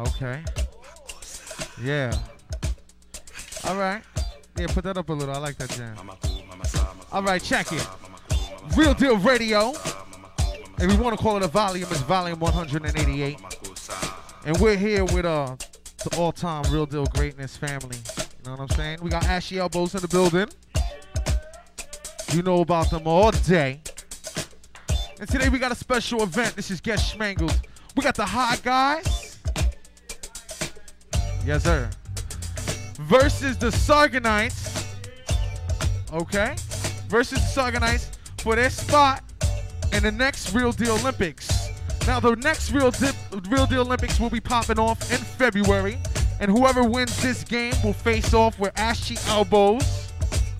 Okay. Yeah. All right. Yeah, put that up a little. I like that jam. All right, check it. Real Deal Radio. If we want to call it a volume, it's volume 188. And we're here with uh the all-time Real Deal Greatness family. You know what I'm saying? We got Ashy Elbows in the building. You know about them all day. And today we got a special event. This is Get Schmangled. We got the hot guys. Yes, sir. Versus the Sargonites. Okay? Versus the Sargonites for their spot in the next Real Deal Olympics. Now, the next Real, Dip, Real Deal Olympics will be popping off in February. And whoever wins this game will face off with Ashy Elbows.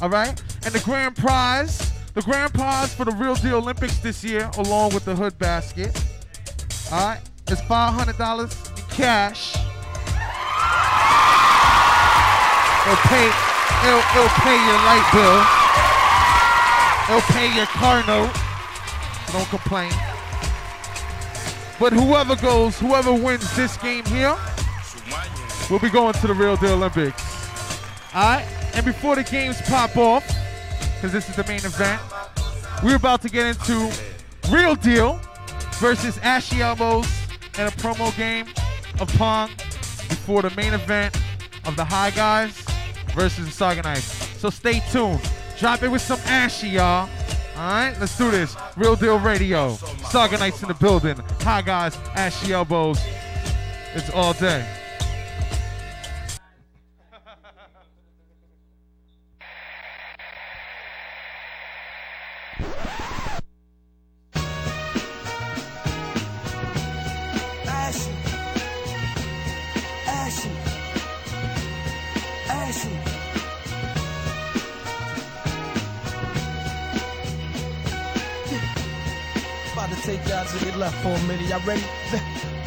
All right? And the grand prize, the grand prize for the Real Deal Olympics this year, along with the hood basket, all right, is $500 in cash. It'll pay, it'll, it'll pay your light bill. It'll pay your car note. Don't complain. But whoever goes, whoever wins this game here, we'll be going to the Real Deal Olympics. All right? And before the games pop off, because this is the main event, we're about to get into Real Deal versus Ashy Elbows in a promo game of Pong before the main event of the High Guys versus the Sargonites. So stay tuned. Drop it with some Ashy, y'all. All right, let's do this. Real Deal Radio. Sargonites in the building. High Guys, Ashy Elbows. It's all day. Take y'all to your left for a minute. Y'all ready?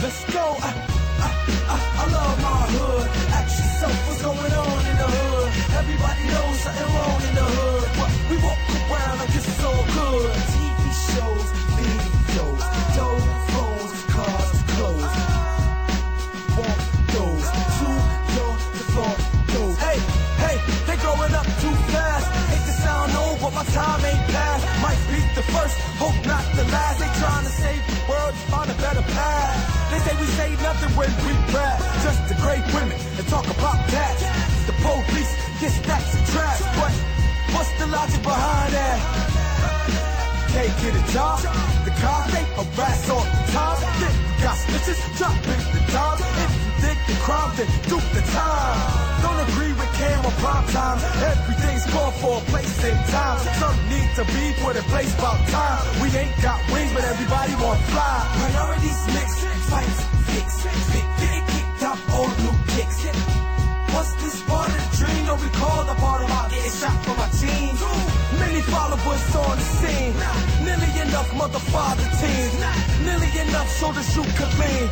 Let's go. I, I, I, I love my hood. Ask yourself what's going on in the hood. Everybody knows something wrong in the hood. But we walk around like it's all good. TV shows, videos, dope phones, cars, clothes. Walk those to your front doors. Hey, hey, they're growing up too fast. Hate to sound old, but my time ain't past. Might be the first, hope last. They trying to save the world, find a better path. They say we say nothing when we rap. Just the great women and talk about that. The police get stacks of trash, but what's the logic behind that? Can't get a job. The cops they harass all the time. Then got snitches dropping the dime. If you think the time. Don't agree with camera prime time. Everything's called for a place and time. Some need to be put in place about time. We ain't got wings, but everybody want fly. Priorities mixed, fights fixed. Fit, get kicked out, old new kicks. What's this part of the dream? Don't recall the part about getting shot for my team. Many followers on the scene. Nearly enough mother father teams. Nearly enough shoulders you could lean.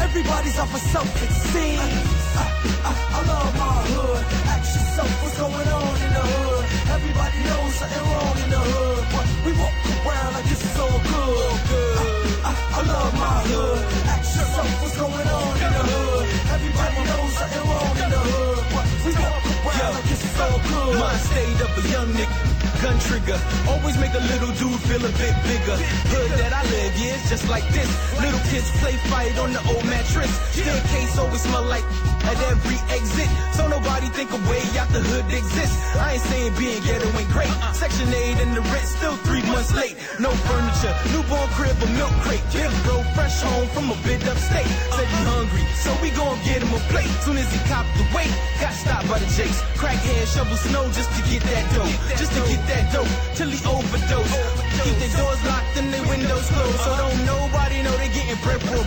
Everybody's off of self-esteem. I, I, I love my hood. Ask yourself what's going on in the hood. Everybody knows something wrong in the hood. But we walk around like is all good. I, I, I love my hood. Ask yourself what's going on in the hood. Everybody knows something wrong in the hood. But we walk around like is all good. Mind state of a young nigga. Gun trigger, always make a little dude feel a bit bigger. Hood that I live, yeah, it's just like this. Little kids play fight on the old mattress. Staircase always smell like at every exit. So nobody think a way out the hood exists. I ain't saying being ghetto ain't great. Section 8 and the rent still three months late. No furniture, newborn crib, a milk crate. Big bro, fresh home from a bit upstate. Said he hungry, so we gon' get him a plate. Soon as he copped the weight, got stopped by the jakes. Crackhead shovel snow just to get that dough. Just to get that dough, till he overdose. Keep their doors locked and their windows closed. So don't nobody know they getting bread for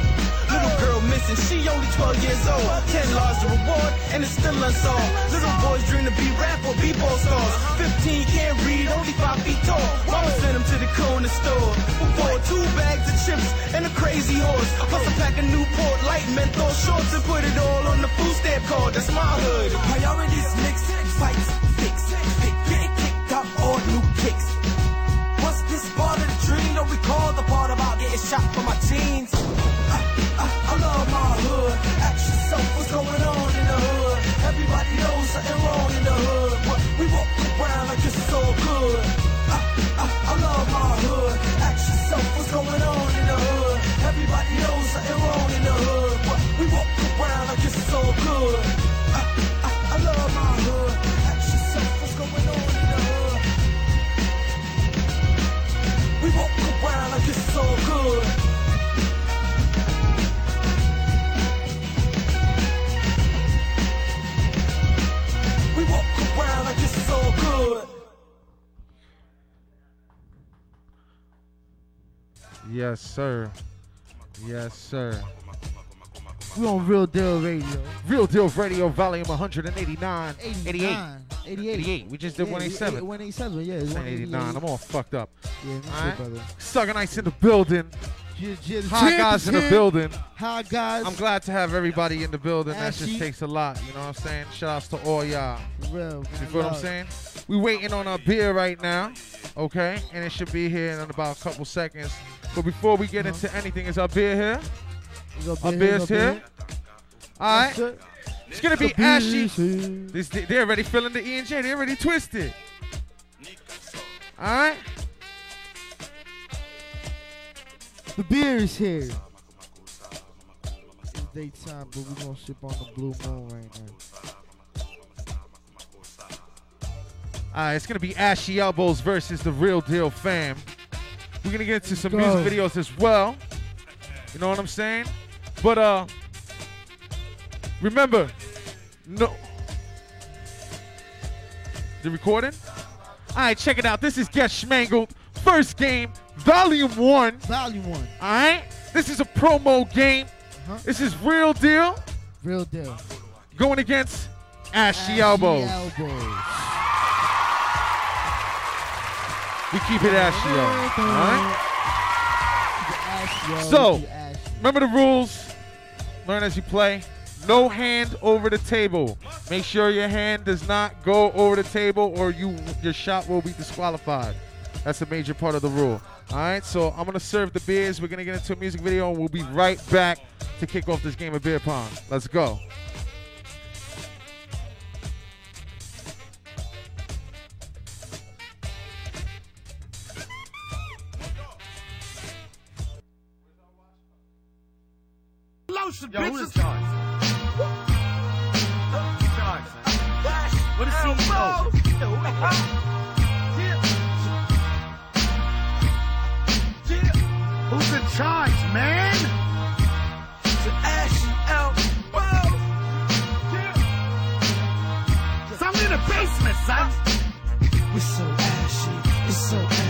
Little girl missing, she only 12 years old. 10 laws to reward, and it's still unsolved. Little boys dream to be rap or b-ball stars. 15 can't read, only 5 feet tall. Mama sent him to the corner store. For two bags of chips and a crazy horse. Plus a pack of Newport light menthol shorts and put it all on the food stamp card. That's my hood. Priorities mixed, fights kicks. Was this part of the dream? Don't recall the part about getting shot for my jeans. I, I, I love my hood. Ask yourself what's going on in the hood. Everybody knows something wrong in the hood. But we walk around like it's so good. I, I, I love my hood. Ask yourself what's going on. Yes, sir. Yes, sir. We on Real Deal Radio. Real Deal Radio, volume 189. 88. 89, 88. 88. We just did Yeah, 187. 187, yeah. It's 189. I'm all fucked up. Yeah, me too, brother. Sucking Ice in the building. Hot guys in the building. Hot guys. I'm glad to have everybody in the building. That just takes a lot. You know what I'm saying? Shout outs to all y'all. Real. You feel what I'm saying? We waiting on our beer right now, okay? And it should be here in about a couple seconds. But before we get Uh-huh. into anything, is our beer here? Our beer's here. All right. It's gonna be ashy. This, they're already feeling the E and J. They're already twisted. All right. The beer is here. It's daytime, but we're gonna sip on the blue moon right now. All right. It's gonna be Ashy Elbows versus the Real Deal Fam. We're gonna get into some Go. music videos as well. You know what I'm saying? But uh, remember, no. The recording? All right, check it out. This is Get Schmangled. First game, volume one. Volume one. All right? This is a promo game. Uh-huh. This is real deal Real deal. going against Ashy, Ashy Elbows. elbows. We keep it ashy, yo. All right? Keep it ashy, yo. So- Keep it ashy. Remember the rules. Learn as you play. No hand over the table. Make sure your hand does not go over the table or you your shot will be disqualified. That's a major part of the rule. All right, so I'm gonna serve the beers. We're gonna get into a music video, and we'll be right back to kick off this game of beer pong. Let's go. Lotion, Yo, bitches. is charged? Charged, man. What is CEO? Who's in charge, man? So I'm in the basement, son. We're so ashy. It's so ashy.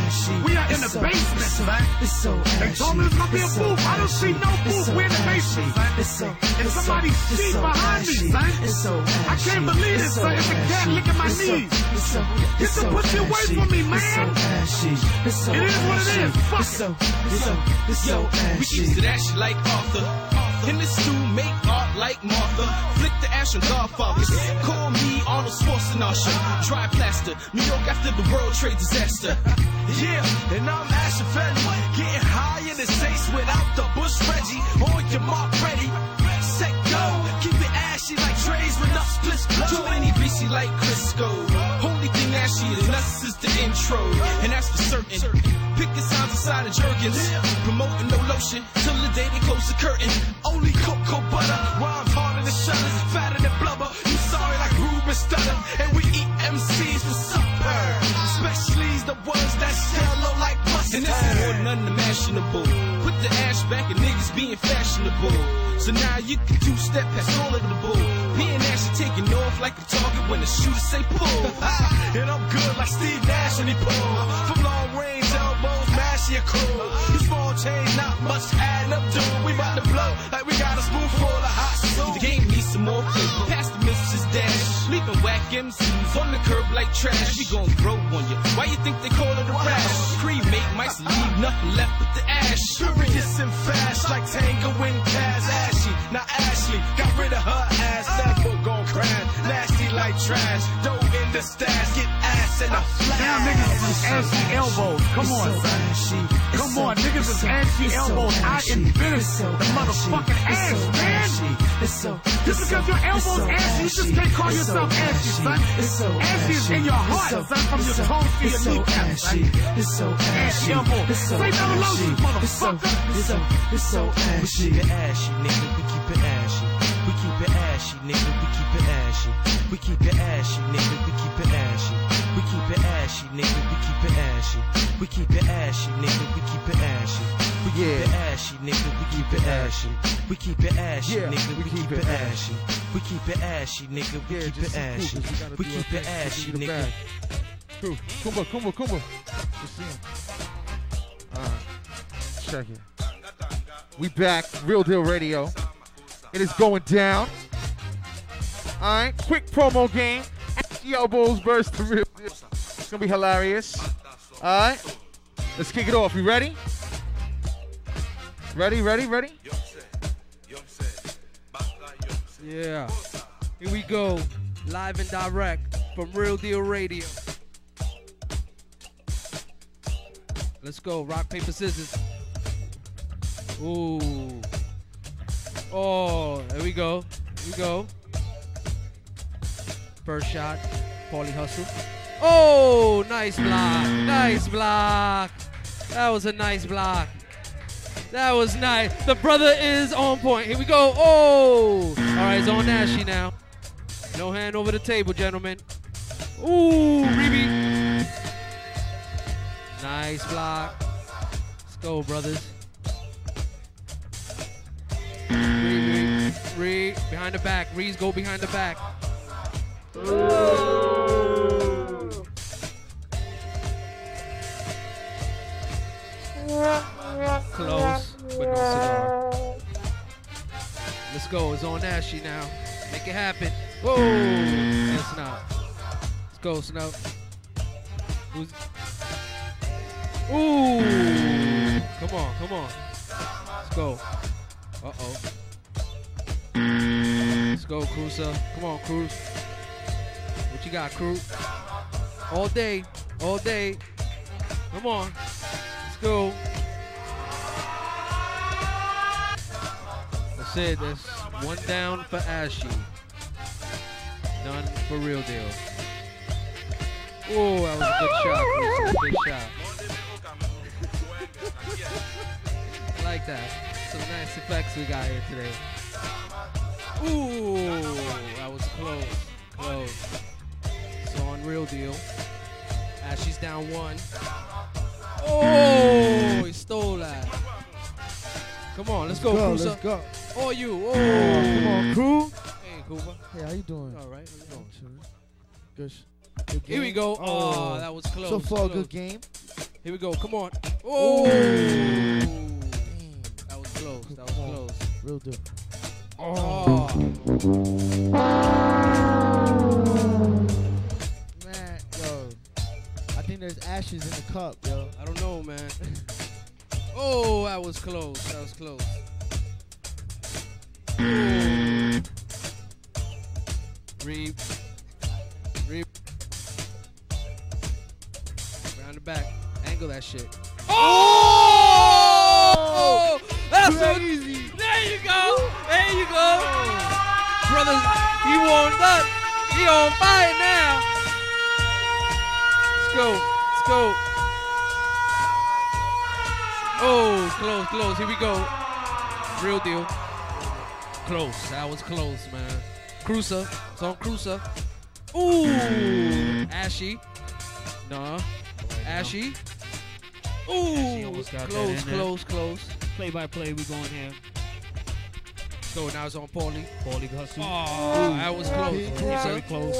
We are in the so- basement, it's so, son. It's so ashy. They told me it was gonna be a so booth. I don't see no booth. So We're in the basement. It's so, And it's so- somebody's it's behind me, son. It's so I can't believe so son. It's a cat licking my knees. So, Get the pussy away from me, man. ashy. It's so It is what it is. Fuck It's so, it's so, it's so Yo, we ashy. keeps it ashy like Arthur. In the stew, make art like Martha. Flick the ash on Godfathers. Call me Arnold Schwarzenegger. Dry plaster. New York after the World Trade disaster. Yeah, and I'm Asher Felly. Getting high in the States without the Bush Reggie. On your mark, ready. Set, go. Keep it ashy like trays with splits blow. Too many BC like Crisco. Only thing ashy is us is the intro. And that's for certain. Picking signs inside of Jergens. Promoting no lotion till the day they close the curtain. Back and niggas being fashionable. So now you can two-step past all of the bull. Being ashy taking off like a target when the shooter say pull. and I'm good like Steve Nash when he pull. From long range elbows, mash your crew. You small change, not much adding up to. We bout to blow like we got a spoonful of hot soup. The game needs some more. Pass the Mrs. Dash. Whack MCs on the curb like trash. We gon' throw on you. Why you think they call it a rash? Cremate mice leave nothing left but the ash. Furious and fast like Tango and Cash Ashy. Now Ashley got rid of her ass. Never gon' crash. Nasty like trash. Dough in the stash. Get ass in a flash. Now niggas is ashy elbows. Come on, son. Come on, niggas is ashy elbows. I invented the motherfucking ass, man. Just because your elbows ashy, you just can't call yourself ashy, son. Ashy is in your heart, son, from your toes to your kneecaps, son. It's so Ashy ashy. elbow. It's so Say no lotion, ashy. It's so, motherfucker. it's so, it's so We ashy. keep it ashy, nigga. We keep it ashy. It ashy, nigga. We keep it ashy. We keep it ashy, nigga. We keep it ashy. We keep it ashy, nigga. We keep it ashy. We keep it ashy, nigga. We keep it ashy. We keep it Yeah. ashy, nigga. We keep it ashy. We keep it ashy, Yeah, nigga. we keep it it ashy. We keep it ashy, nigga. We keep it ashy. We keep it ashy, Give me the nigga. Kumba, Kumba, Kumba. Just see him. Alright. check it. We back, Real Deal Radio. It is going down. All right, quick promo game. The elbows burst the real. It's gonna be hilarious. All right, let's kick it off. You ready? Ready? Ready? Ready? Yeah. Here we go. Live and direct from Real Deal Radio. Let's go. Rock, paper, scissors. Ooh. Oh, there we go. Here we go. First shot. Paulie Hustle. Oh, nice block. Nice block. That was a nice block. That was nice. The brother is on point. Here we go. Oh. All right, it's on Nashy now. No hand over the table, gentlemen. Ooh, Reby. Nice block. Let's go, brothers. Ree, behind the back. Rees go behind the back. Close, but no cigar. Let's go. It's on Ashy now. Make it happen. Whoa! And Snout. Let's go, Snout. Who's... Ooh! Come on, come on. Let's go. Uh-oh. Let's go, Cruiser. Come on, Cruz. What you got, Cruz? All day. All day. Come on. Let's go. That's it. That's one down for Ashy. None for real deal. Oh, that was a good shot. Good shot. I like that. Some nice effects we got here today. Ooh, that was close. Close. So on real deal. As she's down one. Oh, he stole that. Come on, let's, go, go, Cruiser. let's go. Oh, you. Oh, Come on, crew. Hey, Cooper. Hey, how you doing? All right, how you doing? Good. good Here we go. Oh, oh, that was close. So far, close. good game. Here we go. Come on. Oh, that was close. That was close. Real deal. Oh, Man, yo. I think there's ashes in the cup, yo. I don't know, man. Oh, that was close. That was close. Reap. Reap. Round the back. Angle that shit. Oh! That's so Crazy. There you go. There you go. Brothers, he warmed up. He on fire now. Let's go. Let's go. Oh, close, close. Here we go. Real deal. Close. That was close, man. Cruiser. It's on Cruiser. Ooh. Ashy. Nah. Ashy. Ooh. Close, close, close. Play by play, we going here. So now it's on Paulie. Paulie Hustle. Oh, that was close. Very close,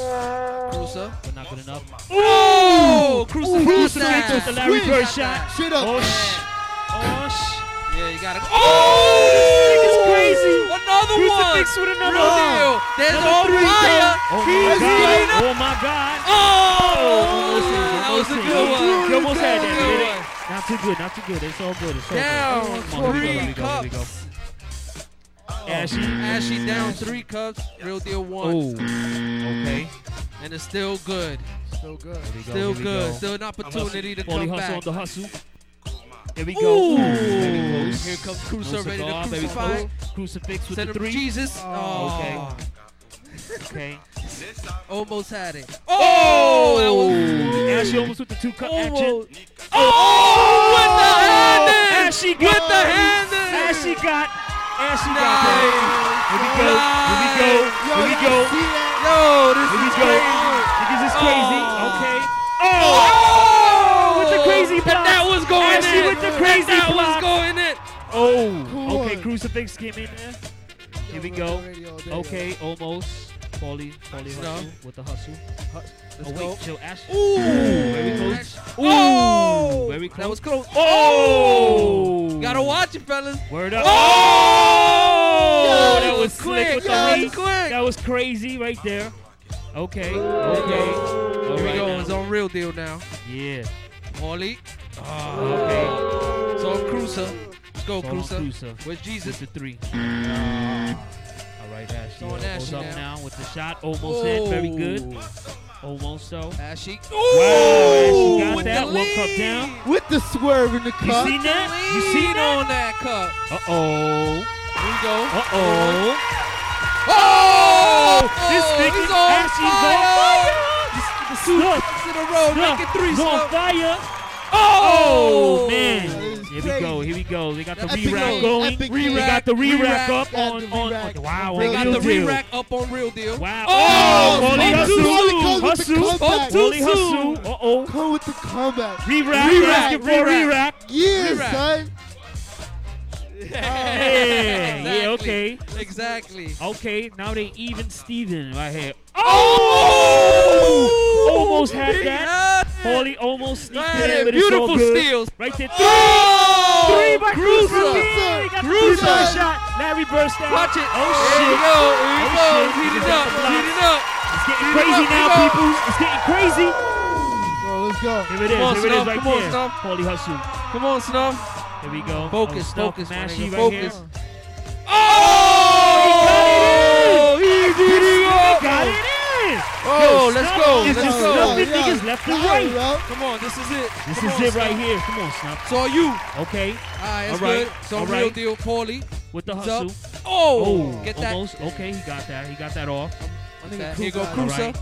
Cruiser. but not good enough. Oh, Cruiser. Ooh, Cruiser Cruiser with the. Larry Bird shot. Straight up. Oh, sh- oh, sh- Yeah, you gotta. Oh, Oh, this nigga's crazy. Another Crucifix one. with another Real one. deal. There's Another on three, fire. Oh my god. getting up. Oh my god. Oh, almost in, that was a almost in. good one. You almost had that, Good didn't one. it? Not too good, not too good. It's all good. It's all Down good. Come on, here we go, three here go, here we go. cups. Ashy. Ashy down three cups. Real deal one. Oh, okay. And it's still good. Still good. Go, Still good. go. Still an opportunity to Paulie come Hustle on back. the hustle. Here we go. Ooh. Very. Here comes Cruiser ready to crucify. Crucifix with Send the three. Jesus. Oh, Okay. Okay. Almost had it. Oh, oh that was Ashy almost with the two cut oh, action. almost. Oh! oh, with the hand in. Ashy got With the hand in. Ashy got. Ashy got Nice. that. Here we go. Here we go. Yo, Here we go. Yo, this Here we is go. crazy. Niggas is crazy. Oh. Okay. Oh! Oh, With the crazy And block. that was going Ashy in. with the And crazy that block. was going in. Oh. Come Okay. Crucifix came in there. Here we go. Radio all day, yo. Okay. Almost. Paulie, Paulie Snuff. hustle with the hustle. Let's oh go. chill, Ash. Ooh, very close. Ooh, Oh, very close. That was close. Oh, Gotta watch it, fellas. Word up. Oh, oh! that was quick. slick with the Yes, lead. quick. That was crazy right there. Okay, okay. All Here we go. now. It's on real deal now. Yeah. Paulie. Ah, okay. It's on Cruiser. Let's go, It's on Cruiser. Cruiser. Where's Jesus? With the three. All right, Ashley. on elbows Ashley up now. now with the shot. Almost in. Very good. Almost so. Ashy. Wow, Ashley got with that. One cup down. With the swerve in the cup. You cup. seen that? You Lead seen that? on that cup. Uh oh. Here we go. Uh oh. Oh! This oh, nigga he's on Ashley's fire. on fire. Snuff. in a row, Snuff. making three He's on fire. Oh! Oh man. That is Here we go. Here we go. They got the re-rack going. epic They got the re-rack Re-rack. up Got on on. re-rack. Wow. They got the re-rack up on real deal. Wow. Oh, Paulie oh, hustle. too soon. Comes with the Hustle. comeback. too Paulie soon. hustle. Uh oh. Come with the comeback. Re-rack. Re-rack, Asking for a re-rack. re-rack. Yeah, son. Yeah. Yeah. Okay. Exactly. Okay. Now they even Steven right here. Oh! oh! Almost had that. Holy. Almost sneaked Right, it in, but it's all beautiful steals. Right there. Oh! Three by Cruiser. Cruiser. Yeah, he got the Cruiser. shot. Larry burst out. Watch it. Oh shit. Here we go. Here we Oh, go. shit. Heat it up. Heat it up. It's getting Heat crazy up, now, people. It's getting crazy. Bro, let's go. Here it is. Come on, Here it is right Come on, there. Snuff. Paulie hustle. Come on, Snuff. Here we go. Focus, oh, focus, my Mashy right focus. here. Oh! He did it He got it in. Oh, Yo, let's Snuff go. is Let's just go. snuffing Yeah, niggas left and right. bro. Come on, this is it. This Come is on, it Snuff. right here. Come on, Snuff. It's all you. Okay. All right, that's All right, good. So all real deal, Paulie. With the He's hustle. Oh, Oh, get that. almost. Okay, he got that. He got that off. Um, okay, Here you go, All Cruiser.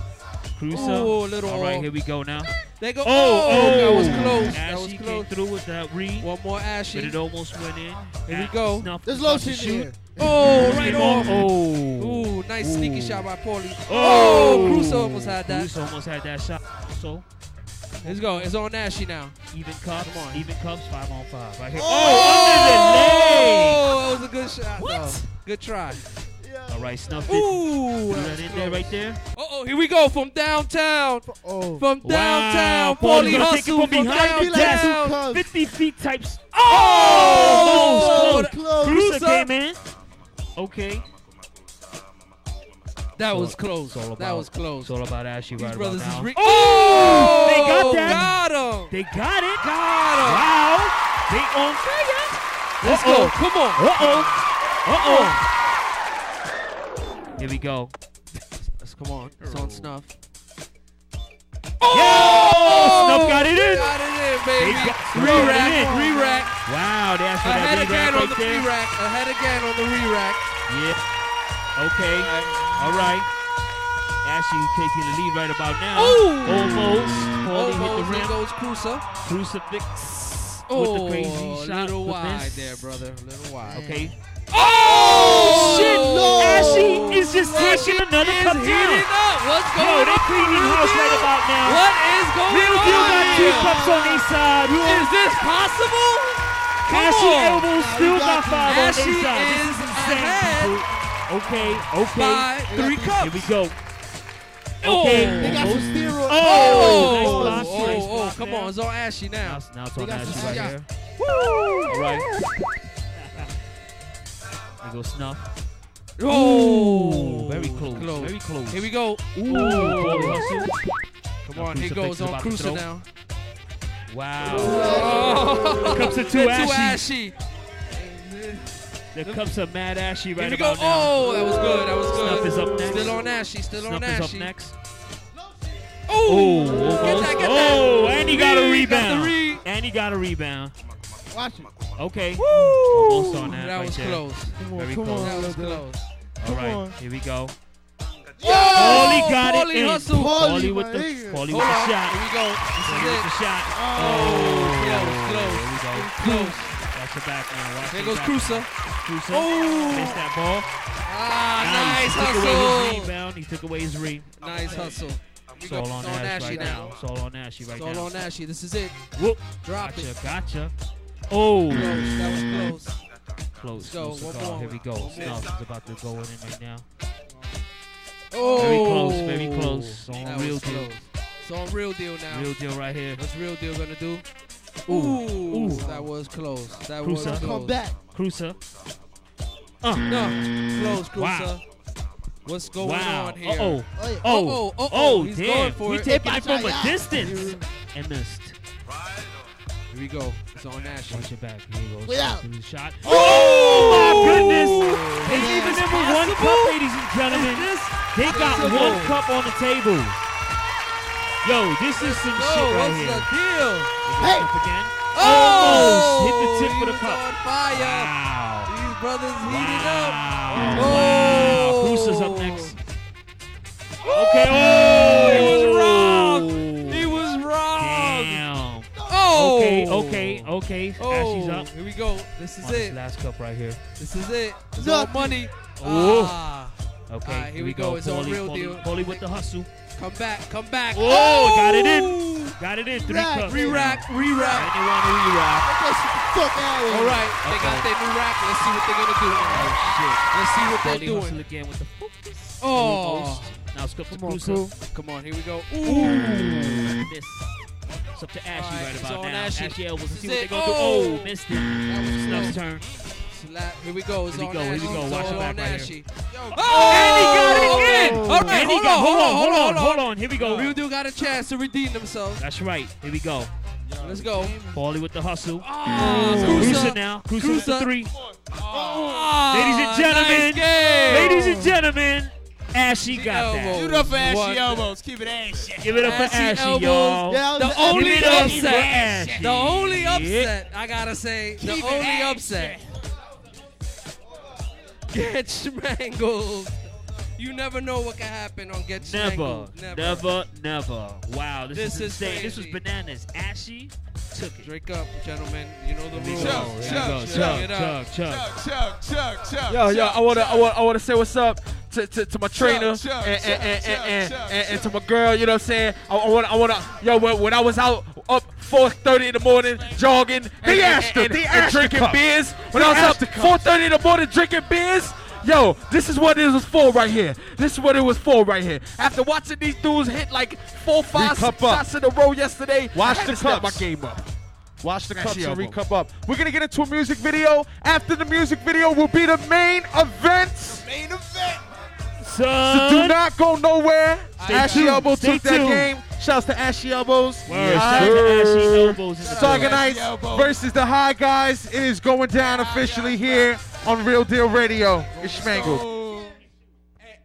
Right. Cruiser. Oh, little All right, off. here we go now. They go. Oh, Oh, oh, that was oh. close. That was Ashy came close. through with that re, One more but Ashy. it almost went in. Here we go. Snuff There's was about to lotion shoot. here. Oh, right Came off. Oh. Ooh, nice sneaky shot by Paulie. Oh, Oh, Cruiser almost had that. Cruiser almost had that shot. So Let's go. It's on Ashy now. even cups, Come on. even cups, five on five right here. Oh, oh! that was a good shot. What? though. Good try. Under. All right, snuff it. Ooh. Threw that in there right there. Uh oh, here we go from downtown. Oh. From downtown. Wow, Paulie gonna take it hustle from from behind the desk. downtown. Cubs. 50 feet types. Oh, Almost that- close. Cruiser Cruiser. came in. Okay. That was close. it's all That was close. It's all about Ashy These right brothers about is now. re- Oh, They got that. Got him. They got it. Got him. Wow. They on fire. Let's Uh-oh. go. Come on. Uh-oh. Uh-oh. Here we go. Let's come on. It's on snuff. Oh! oh! Snuff got it in. Got it in, baby. They got- Snuff got it Re-rack. in. Re-rack. Wow, they actually Ahead got again re-rack on right the there. re-rack. Ahead again on the re-rack. Yeah. Okay. All right. Ashley taking the lead right about now. Ooh. Almost. Paulie hit Almost. the There rim. goes Cruiser. Crucifix Oh, with the oh, crazy a shot. little wide miss. there, brother. A little wide. Okay. Oh, oh, Shit. no. Ashley is just Ashley taking another cup heating down. up. What's Yo, going they on? cleaning Real house deal? right about now. What is going Real on? deal got two cups on their side. Is this possible? Come Ashley on. elbows still got got five on Ashley their side. is is insane, ahead. Okay, okay. by three cups. Here we go. Oh. Okay. They got some steroids. Oh, Oh, nice oh, oh, nice oh, block oh, come there. on. It's all Ashy now. Now, now it's They on got Ashley some right shots. here. All right. Here goes Snuff. Oh, very close. Very close. Here we go. Ooh, hustle. Come Now on, here goes on Cruiser throw. now. Wow. Oh, Cups are too They're ashy. ashy. The cups are mad ashy right Here we go. Oh, that was good. That was good. Snuff is up next. Still on Ashy. Still Snuff on is up next. Oh, Oh, get that, get that. Oh, and he got a Reed got the rebound. And he got a rebound. Watch it. Okay. Woo. Almost on that That right was there. close. Come on, Very come close. on. That was close. All right, on. here we go. Yo, Paulie got Paulie it in. hustle. Paulie, Paulie with the nigga. Paulie with the shot. Here we go. This Paulie is with it. the shot. Oh, close, Here we go. Close. Watch your back now. Watch There goes back. Cruiser. Cruiser. Oh. Missed that ball. Ah, nice he took away his rebound. He took away his re. Nice hustle. It's all on Ashy right now. now. It's all on Ashy right It's all on Ashy. This is it. Whoop. Drop Gotcha. it. Gotcha. Oh. Close. That was close. Close. Let's go. Close One more. Here we go. One. Snuff is about to go in right now. Oh, Very close, very close. On That real deal. close. It's on real deal now. Real deal right here. What's real deal gonna do? Ooh, Ooh, ooh. that was close. That Cruiser. was Come back. Cruiser. Uh. No, close, Cruiser. Wow. What's going wow. on here? Uh-oh. Oh, yeah. Oh, Uh-oh, uh-oh, oh, he's damn. going for we it. taking it from a distance and missed. Here we go. It's on Ashley. Watch it back. Here he goes. Without. Shot. Oh! oh, my goodness. It's even them with one cup, ladies and gentlemen. They got possible? one cup on the table. Yo, this is some Go, shit right what's here. the deal? Hey. Up again. Oh, Almost hit the tip he of the cup. on fire. Wow. These brothers heating Wow. up. Wow. Oh. Cruiser's up next. Okay. Oh, Oh. Okay, okay, okay. Oh, Ashley's up. here we go. This is On this it. last cup right here. This is it. It's all money. Oh. Ah. Okay, Alright, here we go. It's on Paulie, real Paulie, deal. Paulie with the hustle. Come back. Come back. Oh, got it in. Got it in. Three Rack. cups. Re-rack. Re-rack. Anyone to re-rack. Get that shit the fuck out here. All right. They got their new rack. Let's see what they're gonna do. Oh, shit. Let's see what Paulie they're doing. hustle again with the focus. Oh. Now it's up to Come on, crew. Come on. Here we go. Ooh. Ooh. Miss. It's up to Ashley Alright, right about now. Ashley. Ashley elbows. Let's see what they're going to do. Oh. Oh, missed it. That was Snuff's turn. Slap. Here we go. It's Here we on go, here we go. Watch all it back on right here. Ashley. Oh, and he got it again. All right, and he hold got, on, hold on, hold on, hold on. Here we go. Real deal got a chance to redeem themselves. That's right. Here we go. Let's go. Paulie with the hustle. Ah, Cruiser Cruiser. now. Cruiser with the Cruiser. three. Ah, Ladies and gentlemen. nice game. Ladies and gentlemen, Ashy got elbow. that. Give it up for Ashy Ashy elbows. elbows. Keep it ashy. Give it up for Ashy Ashy, elbows. y'all. Yeah, The I only Give it up for upset. The only upset, I gotta say, the Keep it only Ashy. upset. Get Schmangled. You never know what can happen on Get Never, Schmangled. never, never. Wow, this, This is is insane. This was bananas. Ashy took it. Drink up, gentlemen. You know the rules. go. Chug, Here we chug, go. chug, Chug, it up. chug, chug. Chug, chug, chug, chug. Yo, yo, I wanna, I chug. want, I wanna say what's up to, to, to my trainer chug, and, chug, and, and, and, and, and to my girl. You know what I'm saying? I, I want, I wanna, yo, when, when I was out up 4:30 in the morning jogging, and, asked her, and, and, they and asked her drinking cup. beers. When They I was up her 4:30 in the morning drinking beers. Yo, this is what it was for right here. This is what it was for right here. After watching these dudes hit like four, five, cup six up. shots in a row yesterday, Watch I had the to step my game up. Watch the Ashy cups and recup up. We're gonna get into a music video. After the music video will be the main event. The Main event. So do not go nowhere. Stay Ashy tuned. Elbow Stay took that game. Shouts to Ashy Elbows. Word. All Shout out to Ashy elbows in the Shout out building. to Sargonites versus the High Guys. It is going down officially here on Real Deal Radio. It's Schmangled. So, And,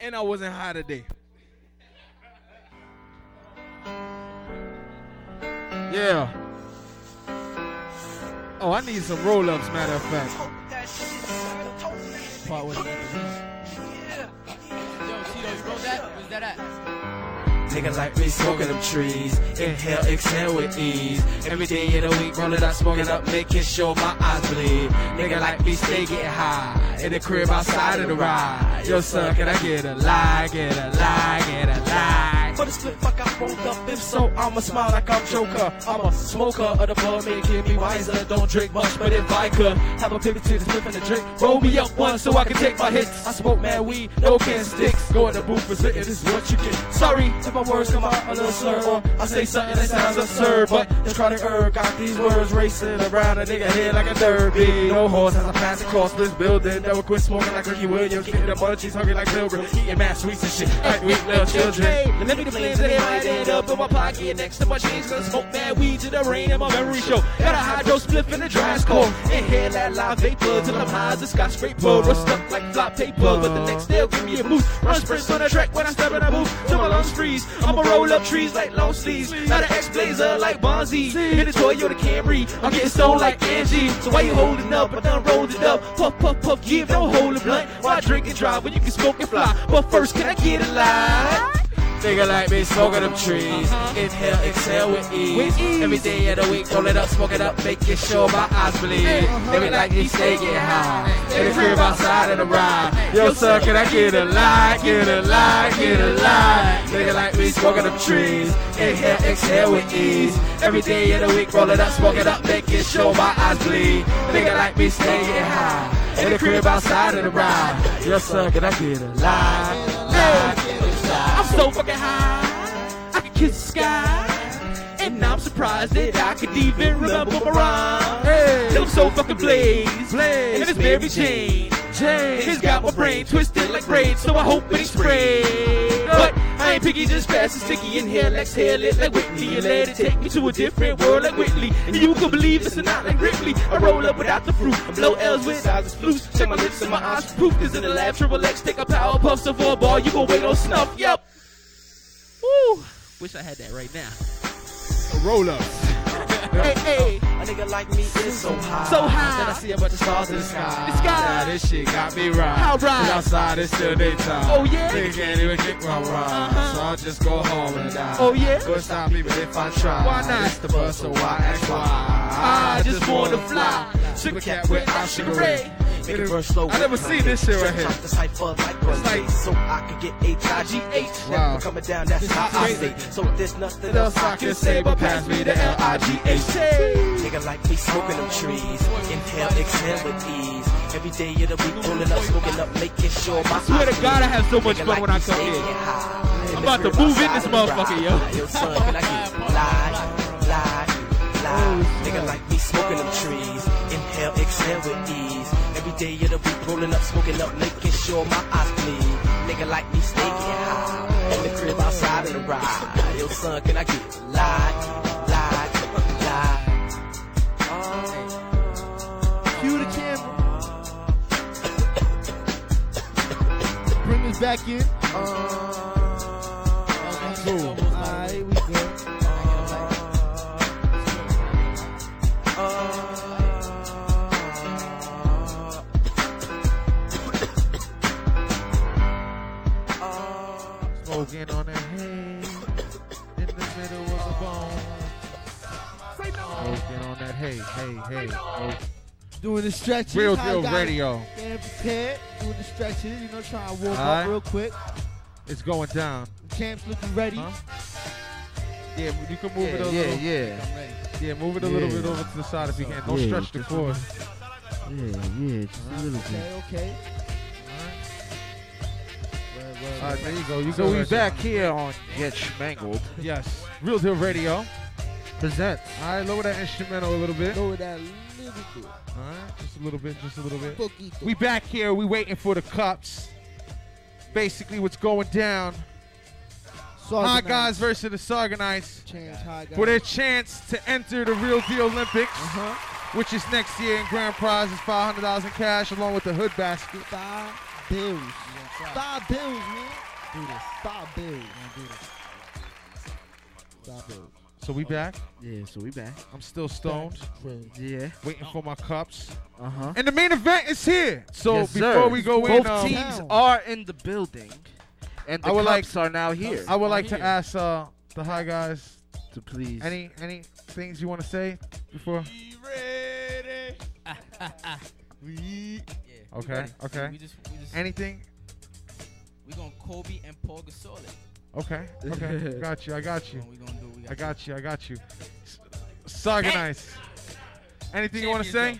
and I wasn't high today. Yeah. Oh, I need some roll ups, matter of fact. Nigga like me smoking them trees. Inhale, exhale with ease. Every day of the week, roll it up, smoking up, making sure my eyes bleed. Nigga like me stay getting high. In the crib outside of the ride. Yo, son, can I get a lie? Get a lie, get a lie. For the split fuck I rolled up. If so, I'ma smile like I'm Joker. I'm a smoker of the bud, making me wiser. Don't drink much, but if I could have a pivot to the slip and a drink, roll me up one so I can take my hits. I smoke mad weed, no can sticks. Go in the booth for sitting, this is what you get. Sorry if my words come out a little slur, or I say something that sounds absurd, but the to herb got these words racing around a nigga head like a derby. No horse has a pass across this building, never quit smoking like Ricky Williams, getting the munchies, hungry like Pilgrim, eating mad sweets and shit like weak little children. Hey, Let me the flames that they might end up in my pocket next to my jeans, cause smoke mad weed to the rain in my memory show. Got a hydro spliff in the dry cold, inhale that live vapor till I'm high as a straight pull, rust up like flop paper, but the next day will give me a boost. Run sprints on the track when I step in a booth till my lungs freeze. I'ma roll up trees like long sleeves, not an X-Blazer like Bonzi. In the Toyota Camry, I'm getting stoned like Angie. So why you holding up? I done rolled it up. Puff, puff, puff, give no hold a blunt. Why drink and drive when you can smoke and fly? But first, can I get a line? Nigga like me smoking them trees. Inhale, exhale with ease. Every day of the week, roll it up, smoke it up, making sure my eyes bleed. Nigga like me stay getting high. In the crib outside of the ride. Yo, son, can I get a lie? Get a lie, get a lie. Nigga like me smoking them trees. Inhale, exhale with ease. Every day of the week, roll it up, smoke it up, making sure my eyes bleed. Nigga like me stay high. In the crib outside of the ride. Yo, son, can I get a lie? So fucking high. I could kiss the sky. And I'm surprised that I could even remember my rhyme. Hey. I'm so fucking blaze. blaze. And it's Mary Jane. Jane. He's got my brain twisted like braids, so I hope it ain't. But I ain't picky, just fast and sticky. Inhale, exhale it like Whitney. And let it take me to a different world like Whitley. And you can believe it's not like Ripley. I roll up without the fruit. I blow L's with eyes flutes. Check my lips and my eyes proof. Cause in the lab, triple X, take a power puff, so for a ball, you gon' wait on snuff. Yep. Woo. Wish I had that right now. A roll up. Hey, hey. A nigga like me is so high. So high. That I see a bunch of stars in the sky. The sky. Now this shit got me right. How right? Outside it's still daytime. Oh, yeah? Nigga can't even kick my rhyme. Uh-huh. So I'll just go home and die. Oh, yeah? But stop me, but if I try. Why not? It's the bus, so why ask why? I just wanna fly. Sugar cat with our sugar ray. Make it verse slow. I never seen this shit right here. The cipher like Buzz like- so I can get H-I-G-H. Wow. Never coming down, that's how I say. So there's nothing else I can say but pass me the L-I-G-H. Nigga like me smoking them trees. Inhale, exhale with ease. Every day of the week, rolling up, smoking up, making sure my swear to God, I have so much fun when I come stay in. get high. In I'm about to move in this motherfucker, yo. Nigga like me smoking them trees. Inhale, exhale with ease. Every day of the week, rolling up, smoking up, making sure my eyes clean. Nigga like me stay high. In the crib outside of the ride. Yo, son, can I get live, back in. Cool. Alright, we good. Smoking on that hay in the middle of the bone. Smoking on that hay, hey, hey. Doing the stretches. Real Deal Radio. Getting prepared. Doing the stretches. You know, trying to warm Alright. up real quick. It's going down. Champs looking ready. Huh? Yeah, you can move Yeah, it a yeah, little. yeah. Yeah, move it a little bit over to the side if you can. Don't Yeah, stretch the just cord. Yeah, yeah, just a little bit. Okay, okay. All right, there you go. You So go we right back there. here on Get Schmangled. Yes, Real Deal Radio. Presents. All right, lower that instrumental a little bit. Lower that a. All right, just a little bit, just a little bit. Poquito. We back here. We waiting for the cups. Basically, what's going down? High guys versus the Sargonites for their chance to enter the Real Deal Olympics, Uh-huh. which is next year. And grand prize is five hundred dollars in cash along with the hood basket. Five bills. Five bills, man. Do this. Five bills. So we back. Yeah, so we back. I'm still stoned, Yeah. waiting for my cups. Uh huh. And the main event is here. So Yes, before sir. we go both in, um, teams are in the building, and the I would like- cups are now here. I would like to ask uh, the high guys to please. any any things you want to say before. We Okay, ready. okay. We just, we just, Anything? we gonna Kobe and Paul Gasol it. Okay, okay. got you. I got you. What we gonna do? I got you. I got you. S- Saga Nice. Anything you want to say?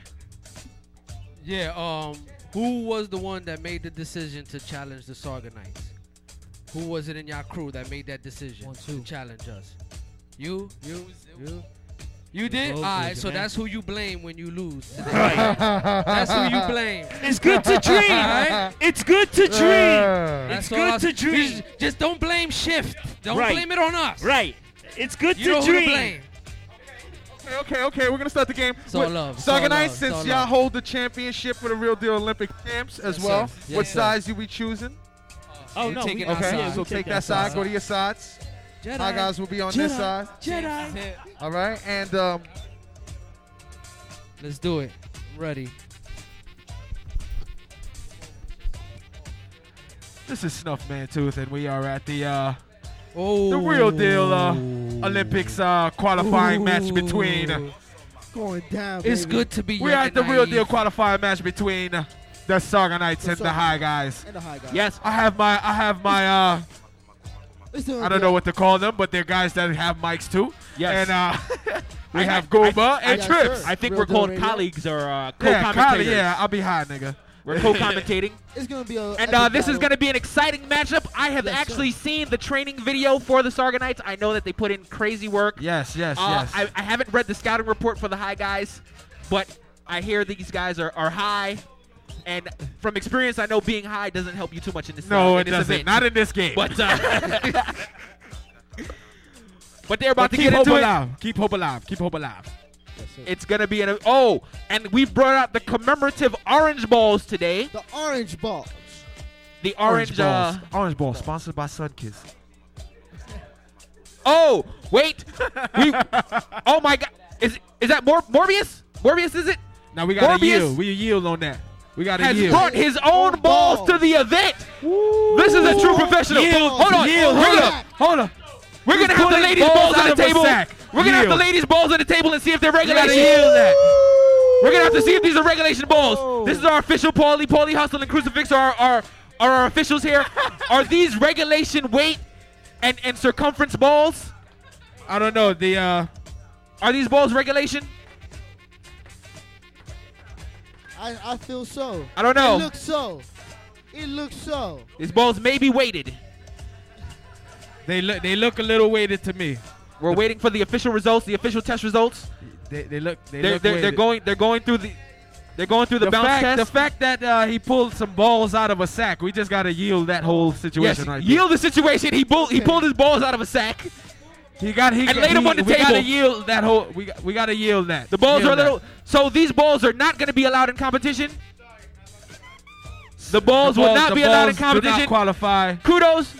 Yeah, um, who was the one that made the decision to challenge the Saga Knights? Who was it in your crew that made that decision to challenge us? You? You? You? You did? both Alright, so man. that's who you blame when you lose. that's who you blame. It's good to dream. Alright? It's good to dream. That's It's good I- to dream. Just, just don't blame Shift. Don't Right. blame it on us. Right. It's good You to know who to dream. blame. Okay, okay, okay. We're gonna start the game. It's all with love, it's Saga all Knights, love, since it's y'all love. hold the championship for the Real Deal Olympic champs as Yes, well. Yes, what sir. size you be choosing? Oh, You no, taking we- Okay, side. so take take that that side. side. Go to your sides. Jedi. High guys will be on this side. Jedi. All right, and um, Let's do it. I'm ready. This is Snuff Man Tooth, and we are at the uh, Oh. the real deal uh, Olympics uh, qualifying match between. uh, Going down. It's baby. good to be we're at and the real deal qualifying match between uh, the Saga Knights The and the Saga High Guys. And the high guys. Yes, I have my I have my uh, It's doing I don't know what to call them, but they're guys that have mics too. Yes. And uh, we I- have I- Goomba and Yes, Trips. sir. I think Real we're called radio. colleagues or uh, Yeah, co-commentators. Kylie, yeah, I'll be high, nigga. We're co-commentating. It's gonna be a. And uh, this is going to be an exciting matchup. I have Yes, sir. actually seen the training video for the Sargonites. I know that they put in crazy work. Yes, yes, Uh, yes. I, I haven't read the scouting report for the high guys, but I hear these guys are, are high. And from experience, I know being high doesn't help you too much in this. no, uh, it this doesn't. event. Not in this game. But uh, but they're about But to keep get hope into it. alive. Keep hope alive. Keep hope alive. It's gonna be an oh, and we brought out the commemorative orange balls today. The orange balls. The orange, uh, balls. orange ball sponsored by Sunkist. Oh, wait. We, oh my God. Is is that Mor- Morbius? Morbius is it? Now we got to Morbius yield. We yield on that. We got has yield. brought his own balls to the event. This is a true professional. Yield, Hold on. yield, Hold hold up. up. Hold up. We're He's gonna have the ladies' balls balls on the table. sack. We're gonna have the ladies' balls on the table and see if they're You gotta regulation. yield that. We're gonna have to see if these are regulation balls. This is our official Paulie. Paulie Hustle and Crucifix are our are our officials here. are these regulation weight and and circumference balls? I don't know. The uh, Are these balls regulation? I, I feel so. I don't know. It looks so. It looks so. These balls may be weighted. they look they look a little weighted to me. We're waiting for the official results, the official test results. They, they look they They're, look they're, they're going they're going through the they're going through the, the bounce fact, test. The fact that uh, he pulled some balls out of a sack, we just gotta yield that whole situation yes, right yield the situation. He pulled he pulled his balls out of a sack. There. He got he and got- laid 'em he- on the we gotta yield that whole. We got, we gotta yield that. The balls Yield are a that. little. So these balls are not going to be allowed in competition. The balls The will balls- not be allowed in balls do not competition. qualify. Kudos.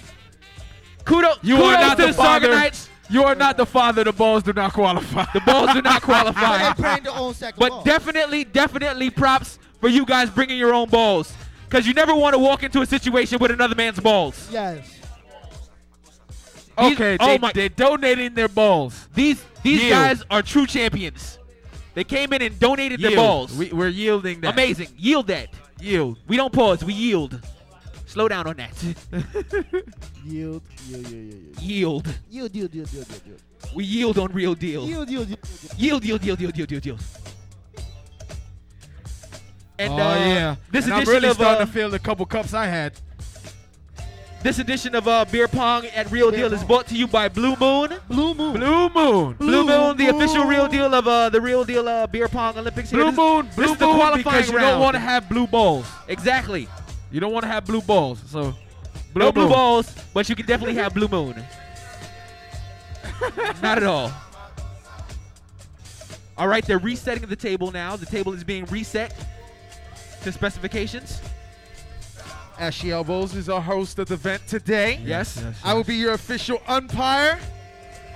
Kudos. You kudos are not to the father. Sargonites. You are not the father. The balls do not qualify. The balls do not qualify. They're playing their own sack But balls. definitely, definitely props for you guys bringing your own balls. Because you never want to walk into a situation with another man's balls. Yes. These- okay, oh they, my- they're donating their balls. These these Yield. guys are true champions. They came in and donated their balls. We, we're yielding that. Amazing. Yield that. Yield. We don't pause. We yield. Slow down on that. Yield. Yield. Yield. Yield. yield. Yield. Yield. Yield. Yield. Yield. Yield. We yield on real deal. Yield. Yield. Yield. Yield, yield, yield, yield, yield, yield, yield. And oh uh, yeah. this and I'm edition really of starting uh, to feel the couple cups I had. This edition of uh, beer pong at Real Beer Deal is brought to you by Blue Moon. Blue Moon. Blue Moon. Blue Moon, the official Real Deal of uh, the Real Deal uh, beer pong Olympics. Blue This- Moon. this Blue is the Moon qualifying because you round. don't want to have blue balls. exactly. You don't want to have blue balls. So no blue Moon. balls, but you can definitely have Blue Moon. Not at all. All right, they're resetting the table now. The table is being reset to specifications. Ashy Elbows is our host of the event today. Yes. I will be your official umpire.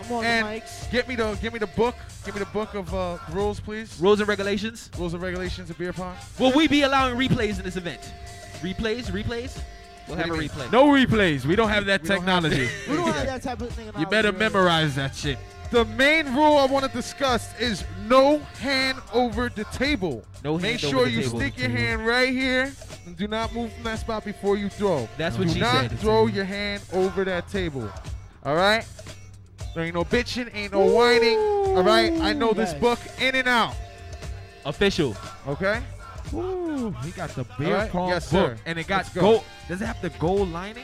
I'm on And the mics. get me the give me the book. Give me the book of uh, rules, please. Rules and regulations. Rules and regulations of beer pong. Will we be allowing replays in this event? Replays? Replays? We'll have a What do you replay. No replays. We don't have that We don't have technology. We don't have that type of thing. you better zero. memorize that shit. The main rule I want to discuss is no hand over the table. No Make hand over sure the you table. stick your hand right here and do not move from that spot before you throw. That's what do she not throw your hand over that table. All right? There ain't no bitching, ain't no whining. All right? I know this book in and out. Official. Okay? Ooh, he got the beer right. pong Yes, book, sir. and it got go. gold. Does it have the gold lining?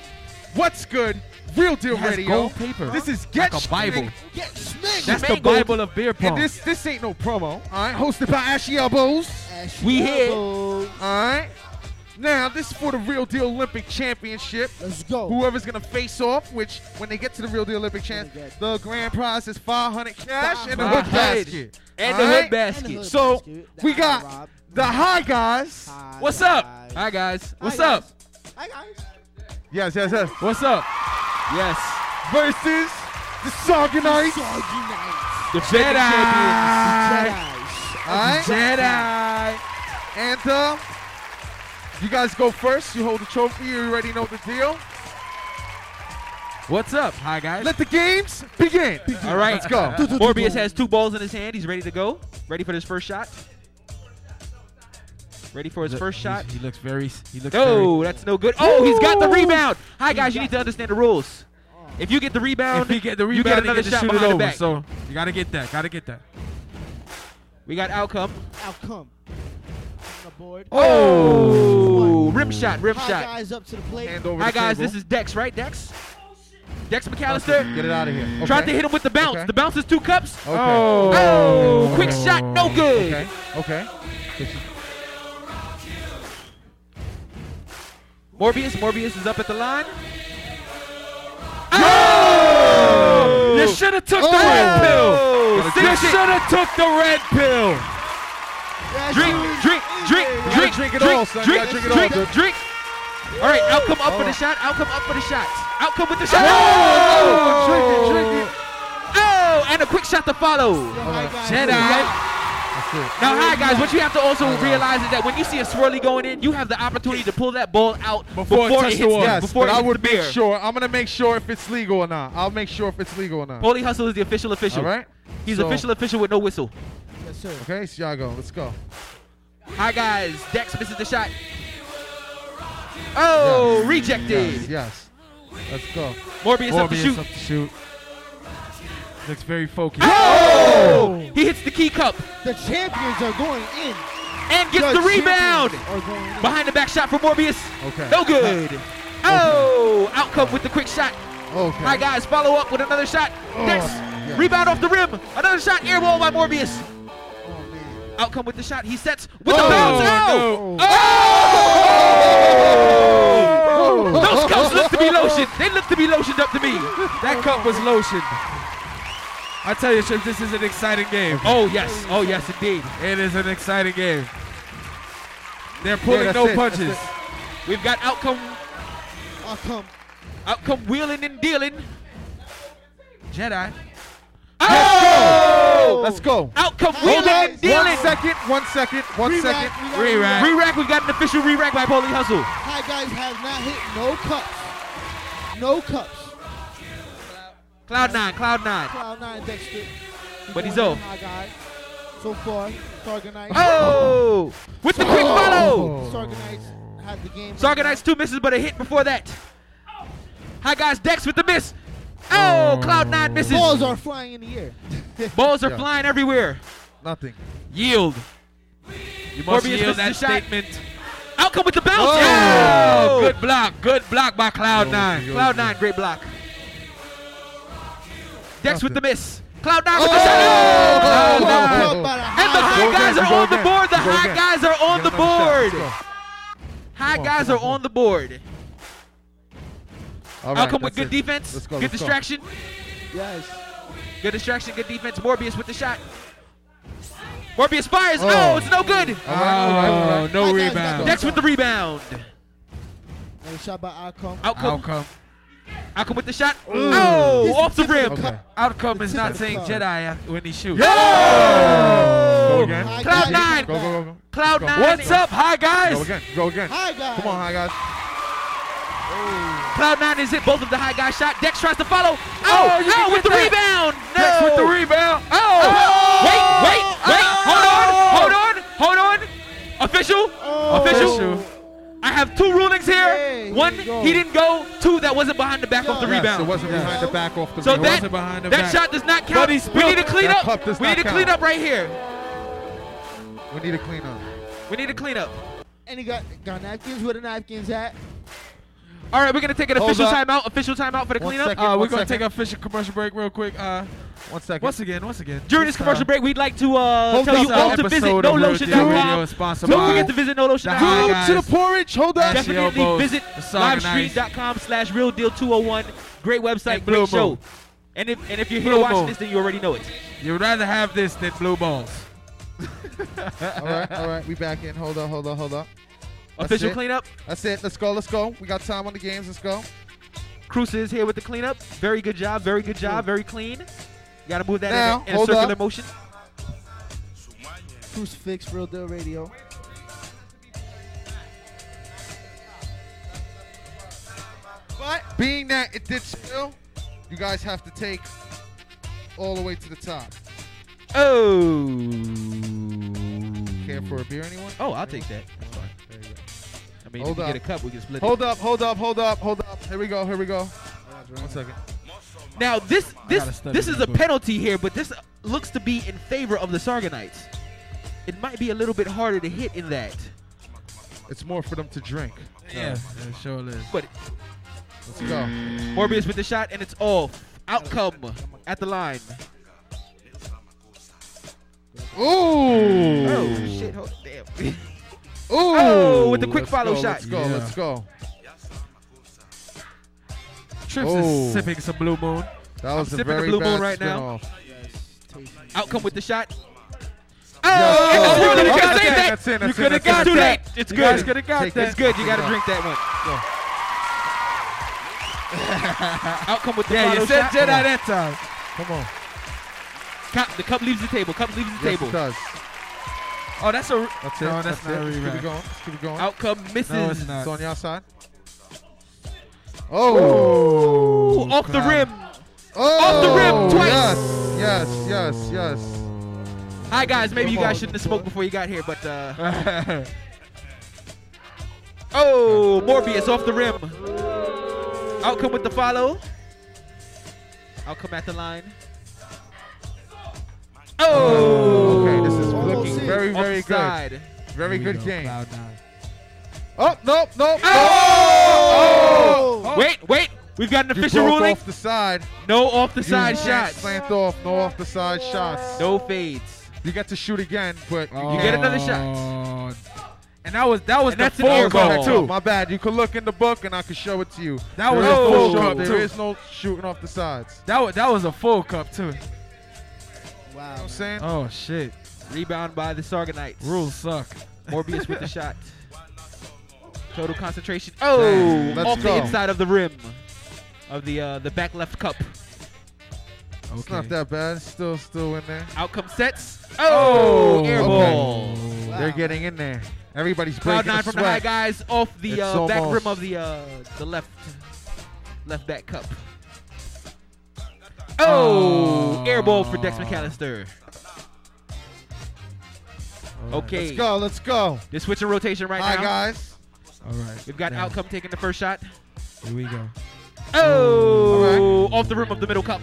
What's good? Real Deal It has Radio. gold paper. This is Get Like a Bible. Get sminged. That's the Bible of beer pong. And this this ain't no promo. All right? Hosted by Ashy Elbows. Ashy We here. All right? Now, this is for the Real Deal Olympic Championship. Let's go. Whoever's gonna face off, which when they get to the Real Deal Olympic Champ, the grand prize is 500 cash and the Five hood basket. And All the right? hood And basket. the hood So, basket. we got Rob. The high guys. Hi, What's up? Hi, guys. What's Hi, up? guys. Hi guys. Yes, yes, yes. What's up? Yes. Versus the Sargonites. Soggy nights. Defending champions. Jedi's. All right? Jedi. And uh, you guys go first. You hold the trophy. You already know the deal. What's up? Hi guys. Let the games begin. All right. Let's go. Morbius has two balls in his hand. He's ready to go. Ready for his first shot. Ready for his Look, first shot. He, he looks very. He looks No, that's no good. Oh, he's got the rebound. Hi, guys. You need to understand the rules. If you get the rebound, If he get the you rebound, get he another get shot shoot it behind the back. So you gotta get that. Gotta get that. We got outcome. Outcome. Board. Oh, rim shot, rim High shot. guys up to the plate. Hand over Hi the guys, table. this is Dex, right? Dex. Dex McAllister. Get it out of here. Okay. Tried to hit him with the bounce. Okay. The bounce is two cups. Okay. Oh, oh! quick shot, no good. Okay. Okay. Morbius, Morbius is up at the line. Oh! You should have took Oh! the red oh! pill. Sing You should have took the red pill. Drink, drink, drink, gotta drink, drink it drink, all, son. Drink, drink drink, dude. drink. All right, outcome up for the right. Oh. shot. Outcome up for the shot. Outcome with the oh. shot. Oh, drink it, drink it. Oh, and a quick shot to follow. Jedi. That's it. Now, hi guys. What you have to also realize is that when you see a swirly going in, you have the opportunity to pull that ball out Before before, it touch it the hits water. Yes, before but it I would the make sure. I'm gonna make sure if it's legal or not. I'll make sure if it's legal or not. Paulie Hustle is the official official. All right. He's So- official official with no whistle. Yes, sir. Okay, Siago, let's go. Hi guys. Dex misses the shot. Oh, Yes. rejected. Yes, yes. Let's go. Morbius, up to shoot. up to shoot. Looks very focused. Oh! He hits the key cup The champions are going in. and gets the, champions rebound. Are going in. Behind the back shot for Morbius. Okay. No good. Oh, out outcome with the quick shot. Okay. Hi guys, follow up with another shot. Oh, Dex, yeah. rebound off the rim. Another shot, air ball by Morbius. Oh, man. Outcome with the shot. He sets with the Oh, bounce. no. Oh. oh! Oh! Those cups look to be lotioned. They look to be lotioned up to me. That cup was lotion. I tell you, Chip, this is an exciting game. Oh yes. Oh yes, indeed. It is an exciting game. They're pulling that's no it, punches. We've got outcome, I'll outcome wheeling and dealing. Jedi. Oh! Let's go. Outcome Hold wheeling on. and dealing. One second. One second. One Re-rack, second. we got Re-rack. Re-rack. We've got an official re-rack by Paulie Hustle. High guys have not hit no cups. No cups. Cloud nine. Cloud nine. Cloud nine Dexter. But he's going off. guys. So far, Sargonite. Oh! With the quick oh! follow. Sargonites have the game. Sargonites two misses, but a hit before that. Hi guys, Dex with the miss. Oh, Cloud nine misses. Balls are flying in the air. Balls are Yeah. flying everywhere. Nothing. Yield. You must Morbius yield misses that the shot. statement. Outcome with the bounce. Oh. Oh, Good block. Good block by Cloud Nine. Yo, Cloud yo. nine, great block. Dex with the miss. Cloud nine with Oh! the shot. Oh, oh, oh, Cloud Oh, nine. oh, Up by the And the high high Go guys again, are go on the board. The go high again. guys are on the another shot. board. Let's go. High Come on, guys come are on, come on the board. All right, Outcome with good it. defense. Let's go, Good let's go. distraction. Yes. Good distraction. Good defense. Morbius with the shot. Morbius fires. Oh. Oh, it's no good. All right, all right, all right. Oh, no High rebound. got Dex with the rebound. Another shot by Outcome. Outcome. Outcome. Outcome with the shot. Oh, This off the rim. Okay. Outcome is not saying. Jedi when he shoots. Go again. High Cloud guys nine. Go, go, go, go. Cloud Go. nine. What's up, hi guys. Go guys? again. Go again. High guys. Come on, hi guys. Cloud nine is hit both of the high guy shot. Dex tries to follow. Oh, Oh, oh, with the get rebound. No. Dex with the rebound. Oh. oh. Wait, wait, wait. Oh. Hold on. Hold on. Hold on. Official. Oh. Official. Official. I have two rulings here. Hey, One, here he didn't go. Two, that wasn't behind the back of the Yes, Yes, rebound. it wasn't Yeah. behind the back off the So rim. that, wasn't behind the that back. shot does not count. he We need to clean That up. We need to clean up right here. We need to clean up. We need to clean up. And he got, got napkins. Where the napkins at? All right, we're gonna take an Hold official up. timeout. Official timeout for the One cleanup. second. Uh, we're one gonna second. take an official commercial break real quick. Uh, One second. once again, once again. During this commercial break, we'd like to uh, Hold tell up. you all to visit episode of Real Deal Radio nolotion.com. sponsored Don't by forget to visit nolotion.com. Go Guys. to the porridge. Hold up. Definitely elbows, visit the Saga livestream.com slash real deal 201. Great website, And Blue great show. Moon. And if and if you're here Blue watching Moon. this, then you already know it. You'd rather have this than blue balls. all right, all right. We back in. Hold up, hold up, hold up. That's Official it. cleanup. That's it. Let's go. Let's go. We got time on the games. Let's go. Cruz is here with the cleanup. Very good job. Very good job. Very clean. You gotta move that Now, in a, in a circular up. motion. Crucifix, Real Deal Radio. But being that it did spill, you guys have to take all the way to the top. Oh. Care for a beer, anyone? Oh, I'll take that. I mean, Hold if you up. get a cup, we can split Hold it. up, hold up, hold up, hold up. Here we go, here we go. One second. Now this this this is a book. penalty here, but this looks to be in favor of the Sargonites. It might be a little bit harder to hit in that. It's more for them to drink. Yeah, it sure is. But Let's go. Morbius with the shot, and it's off. Outcome at the line. Ooh. Oh shit! Hold, damn. Ooh. Oh, with the quick follow go, shot. Let's go. Yeah. Let's go. Trips Oh. is sipping some Blue Moon. That was a sipping the Blue Moon right now. spin-off. Outcome with the shot. Oh, go. it's really Okay, good. that's Save that. that's You that's could have that's got too late. It's You good. guys could have got that. It's good. You got to drink that one. Outcome with the Yeah, you said shot. Jedi that time. Come on. Cup, the cup leaves the table. Cup leaves the Yes, table. it does. Oh, that's a. That's it. No, that's that's not it. a Let's keep it going. Let's keep it going. Outcome misses. No, it's not. It's on your side. Ooh, Oh. off the rim. Oh. Off the rim twice. Yes. Yes. Yes. Yes. Hi guys, maybe you guys on. shouldn't have smoked before you got here, but uh. oh, Morbius off the rim. Outcome with the follow. Outcome at the line. Oh, Okay. This is Almost looking it. very, very good. Very good go, game. Oh nope, nope. Oh! Oh! Wait, wait. We've got an official ruling. off the side. No off the You side shots. Slant off. No off the side shots. No fades. You get to shoot again, but you, You get another shot. Oh. And that was that was And the that's full cup too. My bad. You can look in the book and I can show it to you. That There was a full cup There too. is no shooting off the sides. That was that was a full cup too. Wow. You know what I'm saying? Oh shit. Rebound by the Sargonites. Rules suck. Morbius with the shot. Total concentration. Oh, Damn, off go. the inside of the rim of the uh, the back left cup. It's Okay. not that bad. Still, still in there. Outcome sets. Oh, Oh, air okay. ball. Wow. They're getting in there. Everybody's Cloud breaking nine a from the high guys off the It's uh, back almost- rim of the uh, the left left back cup. Oh, Oh. air ball for Dex McAllister. Okay, Let's go. Let's go. they're switching rotation right Hi now. guys. All right. We've got Now, outcome taking the first shot. Here we go. Oh, off the rim of the middle cup.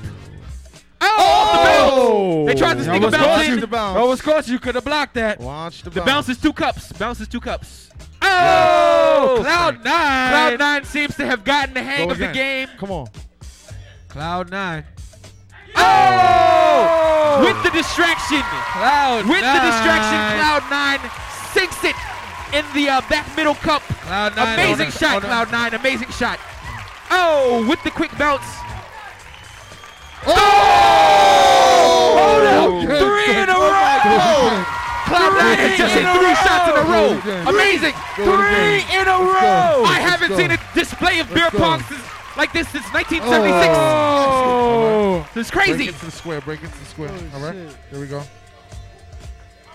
Oh, off the. They tried to sneak a bounce in. bounce. Oh, was caught. You could have blocked that. Watch the, bounce. The bounce. bounce is two cups. Bounce is two cups. Oh, Cloud nine. Cloud Nine seems to have gotten the hang Go of the game. Come on. Cloud nine. Oh! oh! With the distraction. Cloud With the distraction, Cloud Nine sinks it in the uh, back middle cup. Cloud nine. Amazing the- shot, on the- Cloud Nine. Amazing shot. Oh, with the quick bounce. Oh! Hold up. Three in a row. Cloud Nine has just hit three shots in a row. Amazing. Three in a row. I haven't seen a display of beer pong since, like this since 1976. Oh. This is crazy. Break crazy. into the square. Break into the square. Oh, All right. shit. Here we go.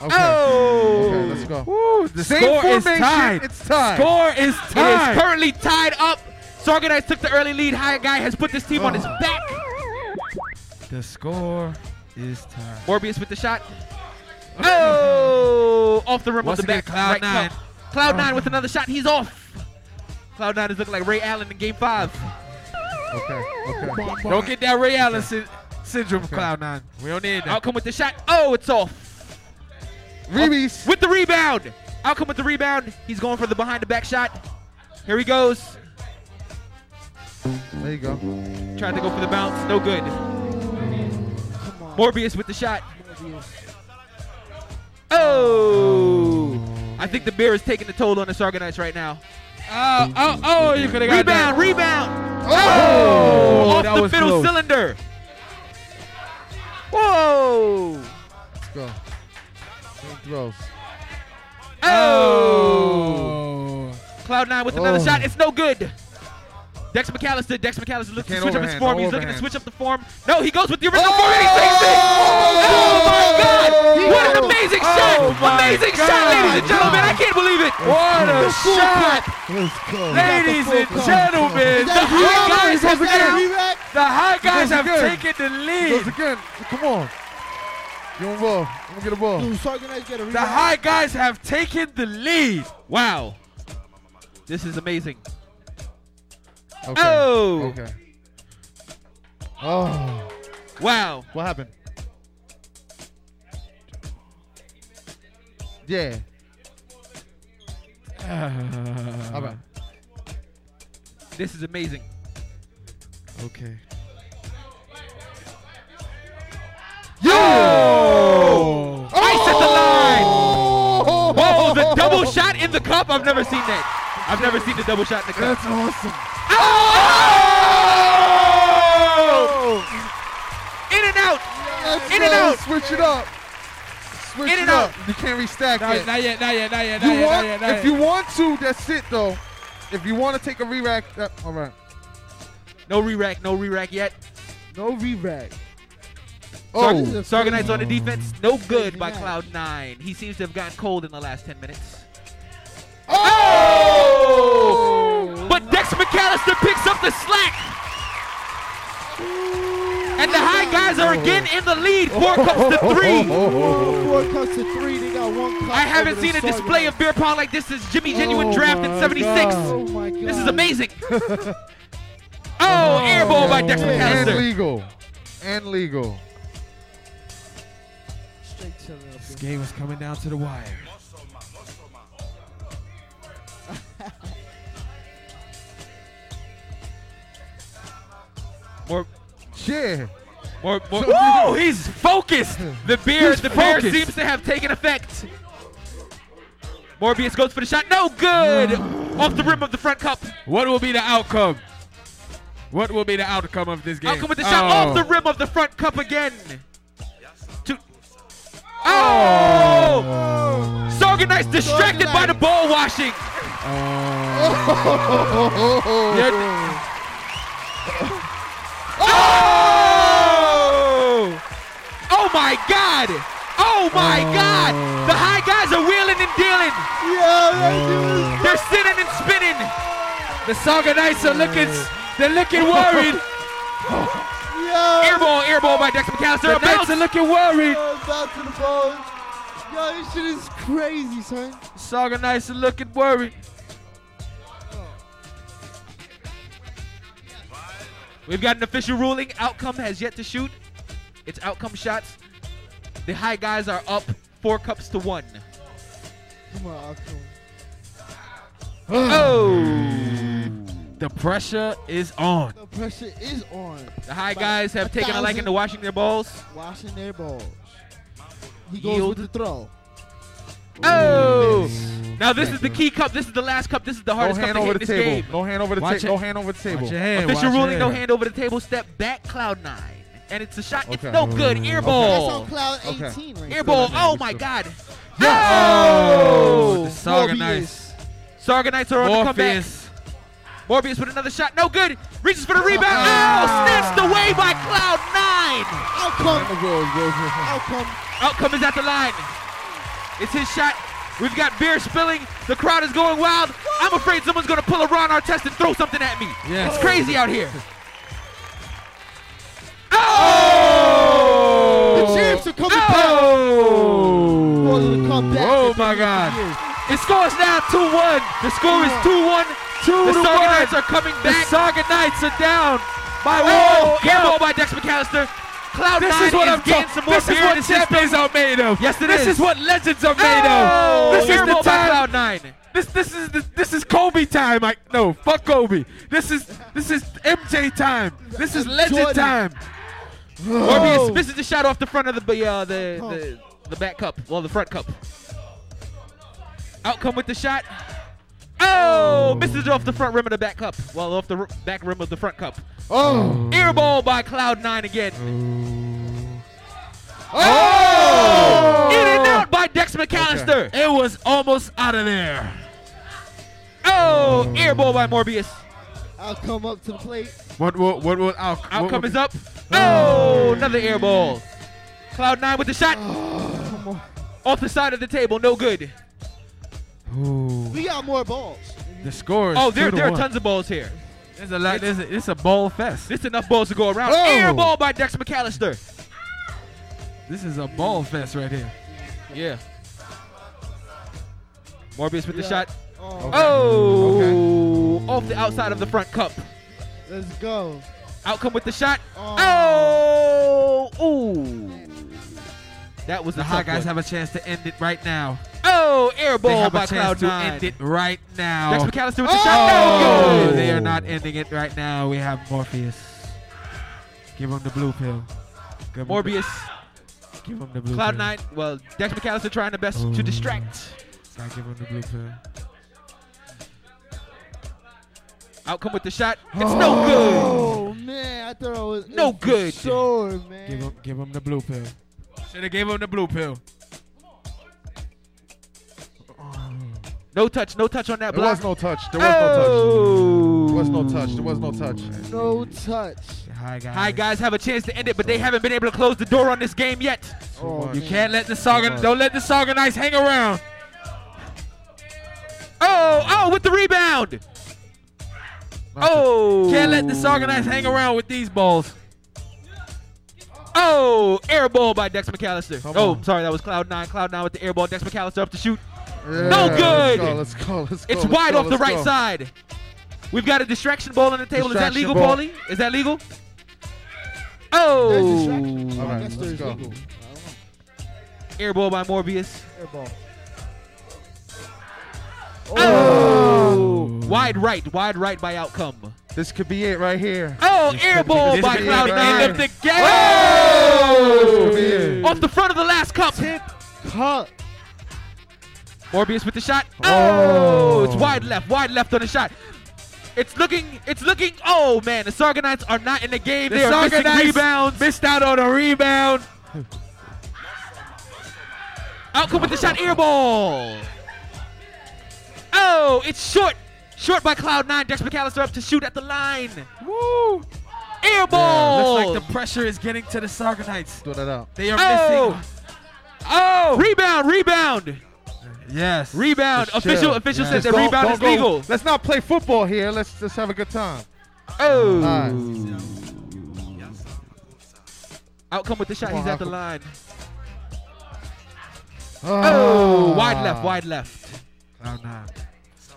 Oh. Okay. Oh. Okay. Let's go. Woo, the Same score is tied. it's tied. Score is tied. is currently tied up. Sargonites took the early lead. High guy has put this team on his oh. back. the score is tied. Morbius with the shot. Oh, off the rim Once of the back. Cloud right Nine. cup. Cloud Nine oh. with another shot. He's off. Cloud Nine is looking like Ray Allen in Game Five. Okay. Okay. Don't get that Ray Allen sy- syndrome, Cloud nine. We don't need that. Outcome with the shot. Oh, it's off. Reeves. Oh, with the rebound. Outcome with the rebound. He's going for the behind the back shot. Here he goes. There you go. Trying to go for the bounce. No good. Morbius with the shot. Oh. I think the beer is taking the toll on the Sargonites right now. Oh, oh, oh, you could have got Rebound, that. rebound. Oh, oh off that the was middle close. cylinder. Whoa. Let's go. Clean throws. Oh. oh. Cloud nine with another Oh. shot. It's no good. Dex McAllister. Dex McAllister looks to can't switch up his form. no He's looking to switch up the form. No, he goes with the original oh! form and he takes it. Oh my God! What an amazing oh shot! my Amazing shot, ladies and gentlemen. I can't believe it. What a shot! Let's go. Ladies and gentlemen, the high guys have again. The high guys have again. taken the Goes lead. again. Come on. Give him a ball. Let me get a ball. Dude, Sargonites get a The high guys have taken the lead. Wow. This is amazing. Okay. Oh. Okay. Oh. Wow. What happened? Yeah. All right. This is amazing. Okay. Yo! Ice at the line! Oh! Whoa, the double shot in the cup? I've never seen that. I've never seen the double shot in the cup. That's awesome. Oh! In and out! Let's In and out! Switch it up. Switch In it and up. out. You can't restack Not, it. not yet, not yet, not yet, You not yet, want, not yet, not if yet. you want to, that's it though. If you want to take a re-rack, that, all right. No re-rack, no re-rack yet. No re-rack. Oh, Oh, Sargonite's on the defense. No good by. Cloud9. He seems to have gotten cold in the last 10 minutes. McAllister picks up the slack. And the high guys are again in the lead. Four cups to three. Four cups to three. They got one cup. I haven't seen a display of beer pong like this since Jimmy Genuine Oh draft in 76. Oh. This is amazing. oh, air ball by Dex And legal. And legal. Straight to the This game is coming down to the wire. More, Yeah. more, more. So- Whoa, he's focused. The beer, the beer focused. seems to have taken effect. Morbius goes for the shot. No good. Off the rim of the front cup. What will be the outcome? What will be the outcome of this game? Outcome with the shot Oh. off the oh. rim of the front cup again. Two. Oh! oh! Sargonite's distracted by the ball washing. Oh! Oh Oh my God! Oh my oh. God! The high guys are wheeling and dealing. Yeah, They're sitting and spinning. The Sargonites are looking, they're looking worried. yeah. airball, airball by Dex McAllister. The. Knights are looking worried. Oh, back to the ball. Yo, this shit is crazy, son. Sargonites are looking worried. We've got an official ruling. Outcome has yet to shoot. It's outcome shots. The high guys are up four cups to one. Come on, Akon. Oh! The pressure is on. The pressure is on. The high guys have a taken a liking to washing their balls. Washing their balls. He goes Yield. with the throw. Oh! Now this is the key cup. This is the last cup. This is the No hardest cup to over hit the in this table. game. No hand over the table. it. No hand over the table. Watch your hand. Official watch your ruling, no hand. hand over the table. Step back, cloud nine. And it's a shot. It's no good. Air That's on cloud Okay. 18 right Air Good, Oh my good. God. Oh, Oh! Sargonites. Sargonites are on the comeback. Morpheus. Morbius with another shot. No good. Reaches for the rebound. Ah! Oh, snatched away by Cloud Nine. Outcome. Outcome. Outcome is at the line. It's his shot. We've got beer spilling. The crowd is going wild. I'm afraid someone's going to pull a Ron Artest and throw something at me. Yes. It's crazy out here. Oh! The champs are coming oh! back. Oh! More than a comeback. Oh They've my God. here for years. The score is now 2-1. The score is 2-1. Two The Sargonites one. are coming back. The back. Sargonites are down by Oh, one. air cup. ball by Dex McAllister. Cloud This is what is I'm getting talking. some more This is what champions are made of. Yes, it this is. is what legends are made Oh, of. This is the time. Cloud Nine. This this is the, this is Kobe time. I no fuck Kobe. This is this is MJ time. This is legend Jordan. time. Morbius misses the shot off the front of the uh, the, the the back cup. Well, the front cup. Outcome with the shot. Oh, misses it off the front rim of the back cup. Well, off the r- back rim of the front cup. Oh. Air ball by Cloud Nine again. Oh. Oh! oh! In and out by Dex McAllister. It was almost out of there. Oh, air ball by Morbius. I'll come up to the plate. What what what what out, Outcome what, is up. Oh, oh another air ball. Cloud Nine with the shot. Come. Off the side of the table, no good. Ooh, We got more balls. the score Oh, there, there are one. tons of balls here. There's a lot. There's a, it's a ball fest. There's enough balls to go around. Oh. Air ball by Dex McAllister. This is a ball fest right here. Yeah. Morbius with the shot. Oh, Oh, off the outside of the front cup. let's go. Outcome with the shot. Oh. Oh, ooh. That was The a high guys one. have a chance to end it right now. Oh, air Air They ball have by a chance to Cloud9. end it right now. Dex McAllister with the oh! shot. No. They are not ending it right now. We have Morpheus. Give him the blue pill. Give him the- Morbius. Give him the blue Cloud pill. Nine. Well, Dex McAllister trying the best Ooh. to distract. Gotta give him the blue pill. Outcome with the shot. It's no oh, good. Oh man, I thought I was No good. Sure, man. Give him, give him the blue pill. Should have gave him the blue pill. No touch. No touch on that There was no touch. There was no touch. There was no touch. There was no touch. No touch. Hi guys. High guys have a chance to end it, but they haven't been able to close the door on this game yet. Oh, You man. can't let the Saga. Don't let the Saga Knights hang around. Oh, oh, with the rebound. Oh. Can't let the Saga Knights hang around with these balls. Oh, air ball by Dex McAllister. Come oh, on. sorry, that was Cloud Nine. Cloud Nine with the air ball. Dex McAllister up to shoot. Yeah, No good. Let's go. Let's go. Let's go. It's let's wide go, off the right go. side. We've got a distraction ball on the table. Is that legal, ball. Paulie? Is that legal? Oh, distraction. All I right, guess let's go. legal. I air ball by Morbius. Air ball. Oh. oh, wide right, wide right by outcome. This could be it right here. Oh, air could ball by could be Cloud it Nine. right End of the game. Oh! This could. Off the front of the last cup. Tip Cut. Morbius with the shot. Oh. Oh, it's wide left, wide left on the shot. It's looking, it's looking. Oh man, the Sargonites are not in the game. The they are missing Sargonites rebounds. Missed out on a rebound. Outcome with the shot, air ball. Oh, it's short, short by Cloud Nine. Dex McAllister up to shoot at the line. Woo! Air ball. Looks like the pressure is getting to the Sargonites. Knights. Throw that out. They are Oh. missing. Oh! Rebound, rebound, Yes. rebound. Just Official, chill. official Yeah. Just the rebound don't is go- legal. Let's not play football here. Let's just have a good time. Oh. All Outcome with the shot. On, He's at the line. Oh. oh, wide left, wide left. Cloud nine.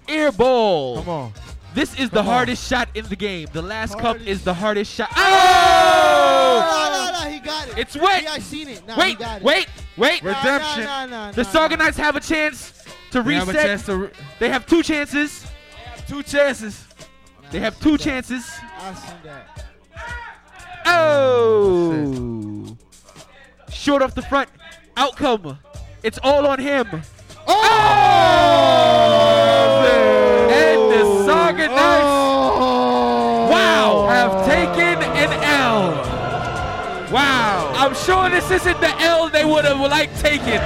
Air ball. Come on. This is the on. hardest shot in the game. The last cup is the hardest shot. No, Oh! no, no, no, he got it. It's wet. Yeah, I seen it. Nah, he Wait, got it. wait, wait. Nah, nah, Redemption. nah, nah, The nah, Saga nah. Knights have a chance to They have a reset. chance to re- They have two chances. two chances. They have two chances. I seen that. Oh! Short off the front. Outcome. It's all on him. Oh! oh! And the oh. Saga Knights Oh! Wow! Have taken an L. Wow! I'm sure this isn't the L they would have liked taken.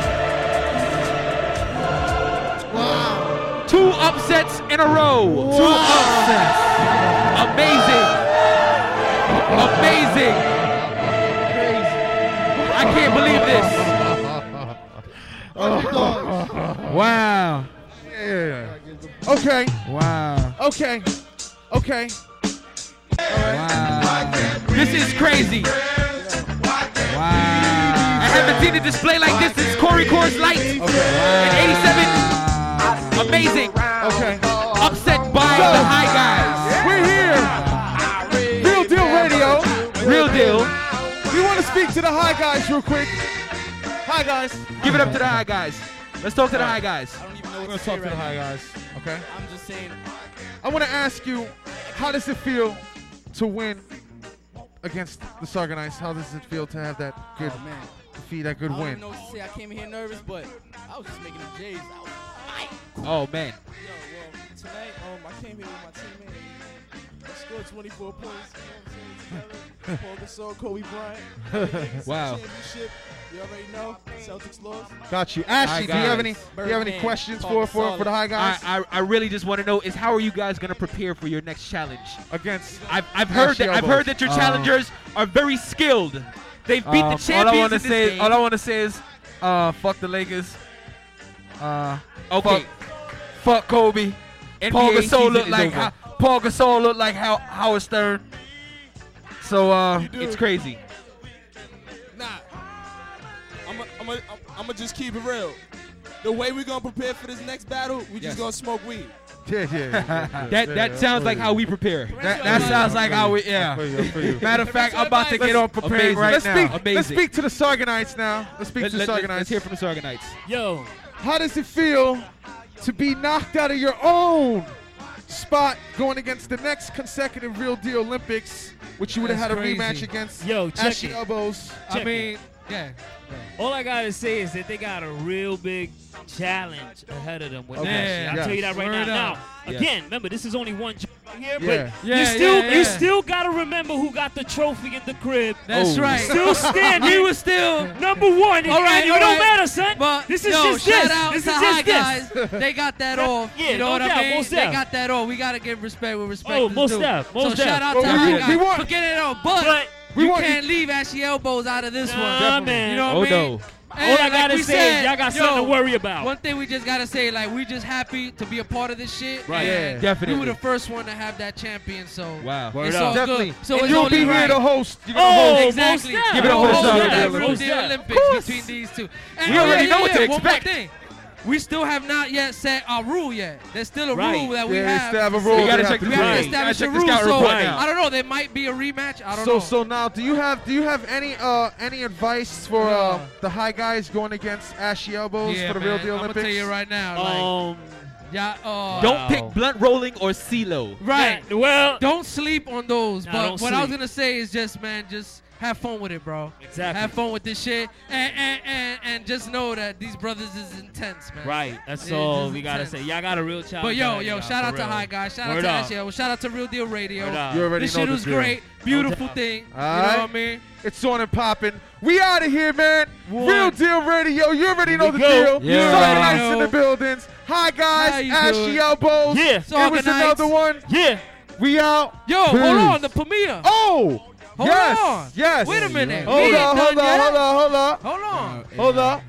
Wow. Two upsets in a row. Two upsets. Amazing. Amazing. I can't believe this. Wow. Yeah. Okay. Wow. Okay. Okay. Wow. This is crazy. Wow. I haven't seen a display like this since Corey Coors Light in 87. Amazing. Okay. Upset by the high guys. We're here. Real Deal Radio. Real deal. We want to speak to the high guys real quick. Hi guys. Give it up to the high guys. Let's talk to the high guys. I know We're what gonna to talk to the high now. guys. Okay. I'm just saying. I want to ask you, how does it feel to win against the Sargonites? How does it feel to have that good Oh man. defeat, that good I win? to say. I came here nervous, but I was just making the J's. I was. Oh man. Yo, well, tonight, um, I came here with my teammate. I scored 24 points. You know what I'm saying? Together. Paul Gasol, Kobe Bryant. Wow. Championship. You already know. Celtics lost. Got you, Ashley. Do you have any? Do you have any questions Paul for for for the high guys I, I, I really just want to know is how are you guys gonna prepare for your next challenge? against? I've, I've heard Ashley that I've heard that your Um, challengers are very skilled. They've beat Um, the champions all I want to in this say, game. all I want to say is, uh, fuck the Lakers. Uh, okay, fuck, fuck Kobe. NBA Paul Gasol looked like how, Paul Gasol looked like how Howard Stern. So uh, it's crazy. Nah. I'm going I'm to just keep it real. The way we're going to prepare for this next battle, we Yes. just going to smoke weed. Yeah, yeah. yeah, yeah, That yeah, that sounds like you. how we prepare. that, that sounds like how we yeah. feel you, I feel you. Matter of fact, I'm about to get on prepared amazing. right Let's now. speak. Amazing. Let's speak to the Sargonites now. Let's speak Let, to the let, Sargonites. us hear from the Sargonites. Yo, How does it feel to be knocked out of your own spot going against the next consecutive Real Deal Olympics, which you would have had a crazy. rematch against Yo, check Ashy it. Elbows? I Check mean, it. yeah. All I gotta say is that they got a real big challenge ahead of them with Okay. that shit. I'll Yes. tell you that right Word now. up. Now, Yes. again, remember this is only one job right here, Yeah. but Yeah, you still yeah, you still gotta remember who got the trophy in the crib. That's Oh. right. Still standing. He was still. number one. All right, and it all don't right. matter, son. But this is yo, just shout this. out this to is High just this. guys. They got that Yeah, off. yeah, you know no what doubt, I mean? most They got that off. We gotta give respect with oh, respect Oh, most due. def, most so shout out to we- High we guys. want- Forget it all, but, But We you want can't leave Ashy elbows out of this Nah, one. man. You know Oh, what I mean? no. And all I like gotta say said, is y'all got yo, something to worry about. One thing we just gotta say, like we just happy to be a part of this shit. Right. Yeah. Definitely. We were the first one to have that champion, so Wow. Word it's up. all Definitely. good. So and it's you'll only be here to host. You're gonna Oh, host. Exactly. Give it up We'll for hold South that Carolina. real Most deal def. Olympics between these two. And We oh, already yeah, know yeah, what to yeah, one more expect. Thing. We still have not yet set our rule yet. There's still a Right. rule that we Yeah, they have. still have a rule. We gotta check to the We do. have to Right. establish Gotta a check the rule. scout So report now. I don't know. There might be a rematch. I don't So know. so now, do you have do you have any uh any advice for uh, Yeah. the high guys going against Ashy Elbows yeah, for the man, Real Deal I'm Olympics? gonna tell you right now. Like, Um, yeah, uh, Don't Wow. pick blunt rolling or CeeLo. right. yeah, well, Don't sleep on those. Nah, but don't what I was gonna say is just, man, just have fun with it, bro. Exactly. Have fun with this shit, and and and, and just know that these brothers is intense, man. right. That's It all is we gotta say. Y'all got a real challenge. But yo, yo, y'all, shout for out to. High Guys. Shout Word out to up. Ashley. Shout out to Real Deal Radio. Word up. You already This know shit was drill. great. Beautiful doubt. thing. All You know what I mean? It's on and popping. We out of here, man. One. Real Deal Radio. You already know the go. deal. Yeah. Sunday already nights in the buildings. Hi guys, you Ashy doing? Elbows. Yeah. It was another one. Yeah. We out. Yo, Peace. hold on. The premiere. Oh. Hold yes. on. Yes. Wait a minute. Hold We ain't on, hold on, hold on, hold on. Hold on. Hold on.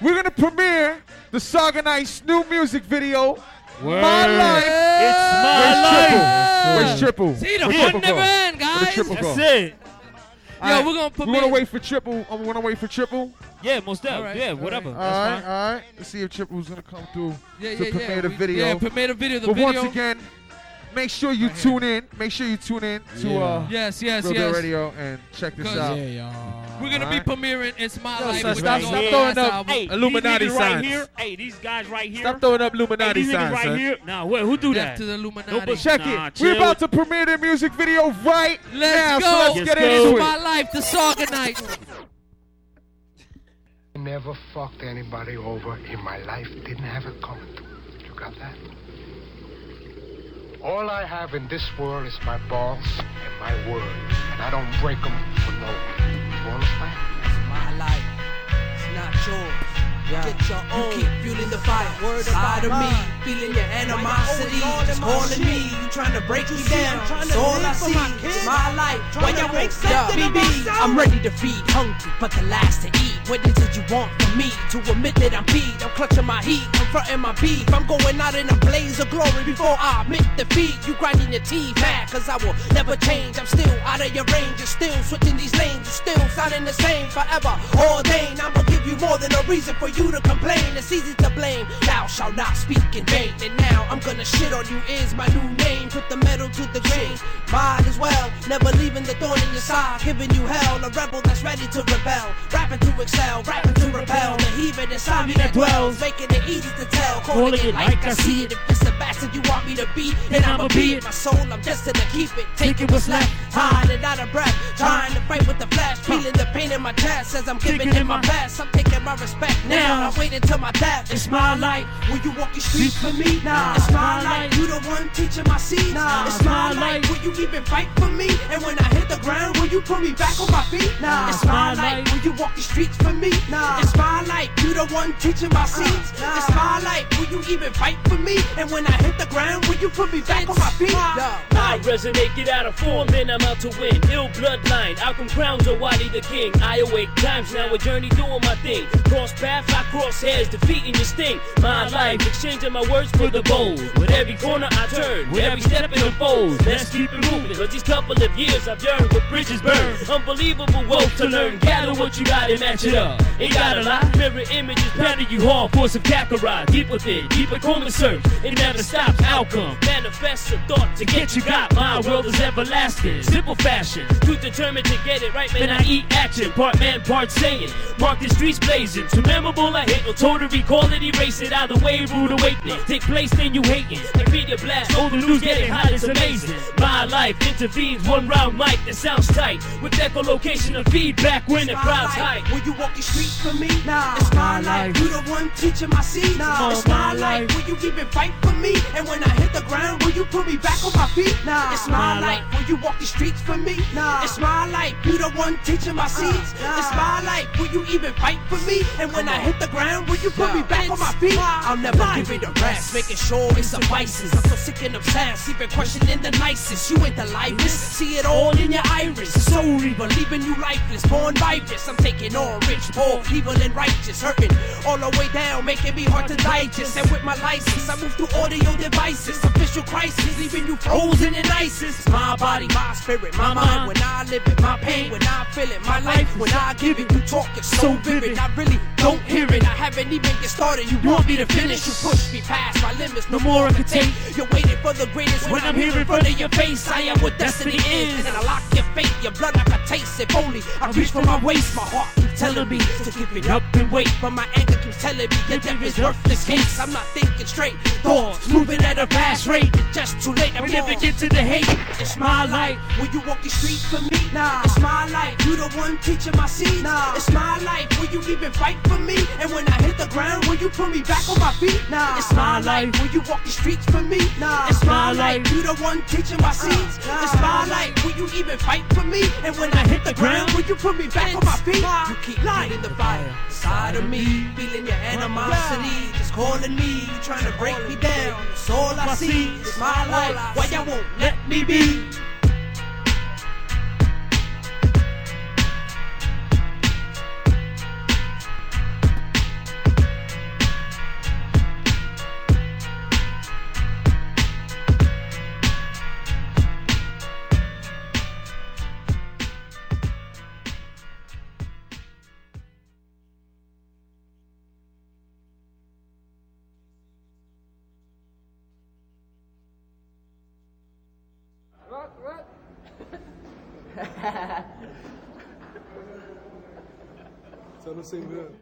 We're gonna premiere the Saga Nights new music video. My life. It's my Where's life. Triple? Where's Triple? See, the fun never go? end, Where guys. That's it. Yo, Alright, we're gonna We premiere. wanna wait for Triple. Uh, I wanna wait for Triple. Yeah, most definitely. Right, yeah, whatever. All That's right, all right. Let's see if Triple's gonna come through Yeah, to yeah, premiere yeah. the We- video. Yeah, premiere the video. The but video. once again, make sure you tune in. Make sure you tune in to uh, yes, yes, Real Deal yes. Radio and check this out. Yeah, y'all. We're gonna Alright. be premiering "It's My Yo, Life." son, which stop- stop on the throwing up album. Hey, Illuminati these niggas right here. Hey, these guys right here. Stop throwing up Hey, Illuminati these signs, right son. here. Nah, wait, who do Death that? to the Nobody- Illuminati. Check Nah, it. We're about to premiere the music video right Let's now. go. So let's Yes, get go. into it. my life, the Saga Night. Never fucked anybody over in my life. Didn't have it coming. You got that? All I have in this world is my balls and my word. And I don't break them for no one. You understand? my life. It's not yours. Get your own. You keep fueling the fire. Word Side of me, feeling your animosity. Just calling me. You trying to break me down. That's all I see. It's my life. Why y'all make something BB, I'm ready to feed. Hungry, but the last to eat. What is it you want from me? To admit that I'm beat. I'm clutching my heat. Confronting my beef. I'm going out in a blaze of glory before I admit defeat. You grinding your teeth, mad, cause I will never change. I'm still out of your range. You're still switching these lanes. You're still sounding the same forever. Ordained. I'ma than a reason for you to complain. It's easy to blame. Thou shalt not speak in vain. And now I'm gonna shit on you is my new name. Put the metal to the grain. Might as well. Never leaving the thorn in your side. Giving you hell. A rebel that's ready to rebel. Rapping to excel. Rapping to repel. The heathen inside me that dwells. Making it easy to tell. Calling it like I see it. If it's the bastard you want me to be, then I'ma be it. My soul, I'm destined to keep it. Taking what's left. Tired and out of breath. Trying to fight with the flash. Feeling the pain in my chest as I'm giving it my best. I'm taking my respect now. I'm waiting till my death. It's my life. Will you walk the streets for me? Nah. It's my life. You the one teaching my uh, seeds. Nah. It's my life. Will you even fight for me? And when I hit the ground, will you put me back on my feet? Nah. It's my life. Will you walk the streets for me? Nah. It's my life. You the one teaching my seeds. It's my life. Will you even fight for me? And when I hit the ground, will you put me back on my feet? Nah. I resonate, get out of form, then I'm out to win. Ill bloodline, outcome crowns oh, or Wadi the king. I awake times now, a journey doing my thing. Cross paths, I cross hairs, defeating your sting. My life, exchanging my words for the bold. With every corner I turn, with every step it unfolds. Let's keep it moving, cause these couple of years I've yearned with bridges burned. Unbelievable wealth to learn, gather what you gotta and match it up. Ain't gotta lie, mirror images pounding you hard for some Kakarot. Deep within, deep in coma search, it never stops. Outcome Manifest a thought to get you got. My world is everlasting, simple fashion. Too determined to get it right, man. I eat action, part man, part saying. Mark the streets blazing, too memorable. I hate no toll to recall it, erase it. Either way, rude awakening. Take place, then you hating. Like media blast, all the news getting hot, it's amazing. My life intervenes, one round mic that sounds tight. With echolocation of feedback when the crowd's hype. Will you walk the streets for me? Nah, it's my life. You the one teaching my seed. Nah, it's my life. Will you even fight for me? And when I hit the ground, will you put me back on my feet? Nah, it's my life. Will you walk the streets for me? Nah, it's my life. You the one teaching my seeds. Uh, it's my life. Will you even fight for me? And when I hit the ground, will you put me back on my feet? I'll never give it a rest, making sure it suffices. I'm so sick and obsessed, even questioning the nicest. You ain't the livest. See it all in your iris. Reaver, leaving you lifeless, born righteous. I'm taking on rich, poor, evil, and righteous, hurting all the way down, making me hard to digest. And with my license, I move through audio devices. Official crisis, leaving you frozen in ISIS. My body, my spirit, my mind. When I live it, my pain, when I feel it, my life, when I give it, you talk it so vivid. I really don't hear it. I haven't even get started. You want me to finish? You push me past my limits. No more I can take. You're waiting for the greatest. When I'm here in front of your face, I am what destiny is. And I lock your fate, your blood like a taste. If only I reach for my waist, my heart keeps telling me to give it up and wait. But my anger keeps telling me that there is worthless case. I'm not thinking straight. Thoughts moving at a fast rate. It's just too late. I'm giving in to the hate. It's my life. Will you walk the streets for me? Nah, it's my life. You the one teaching my seeds. Nah, it's my life. Will you even fight for me? And when I hit the ground, will you put me back on my feet? Nah, it's my life. Will you walk the streets for me? Nah, it's my life. You the one teaching my uh, seeds. Nah. It's my life. Will you even fight for me? And when I hit the ground, will you put me back on my feet? You keep lighting the fire inside of me, feeling your animosity, just calling me, you trying to break me down. It's all I see. It's my life. Why y'all won't let me be? Tell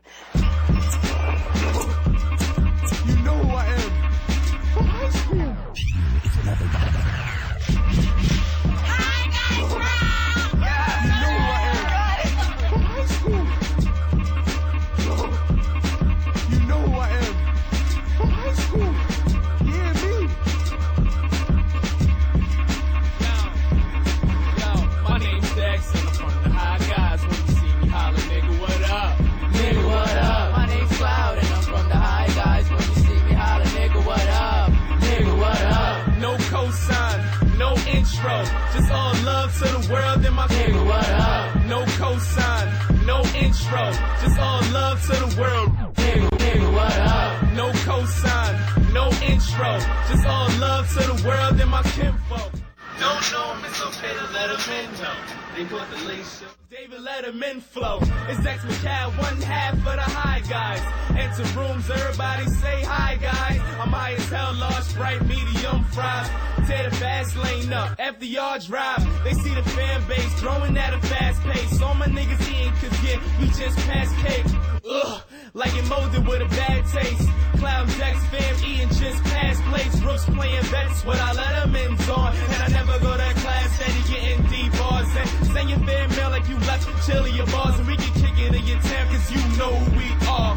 just all love to the world in my up? No cosign, no intro, just all love to the world. Nigga, nigga, what up? No cosign, no intro, just all love to the world in my kinfolk. Don't know him, it's okay to let him in though. They put the lace up. David Letterman flow. It's X McCall, one half of the high guys. Enter rooms, everybody say hi guys. I'm high as hell, large bright, medium fries. Tear the fast lane up, FDR drive. They see the fan base growing at a fast pace. All my niggas eating cause yeah, we just passed cake. Ugh, like it molded with a bad taste. Cloud Dex fam eating just past plates. Brooks playing bets, what I let in on. And I never go to class, steady getting deep bars. And send your fan mail like you left chilly your bars. And we can kick it in your town cause you know who we are.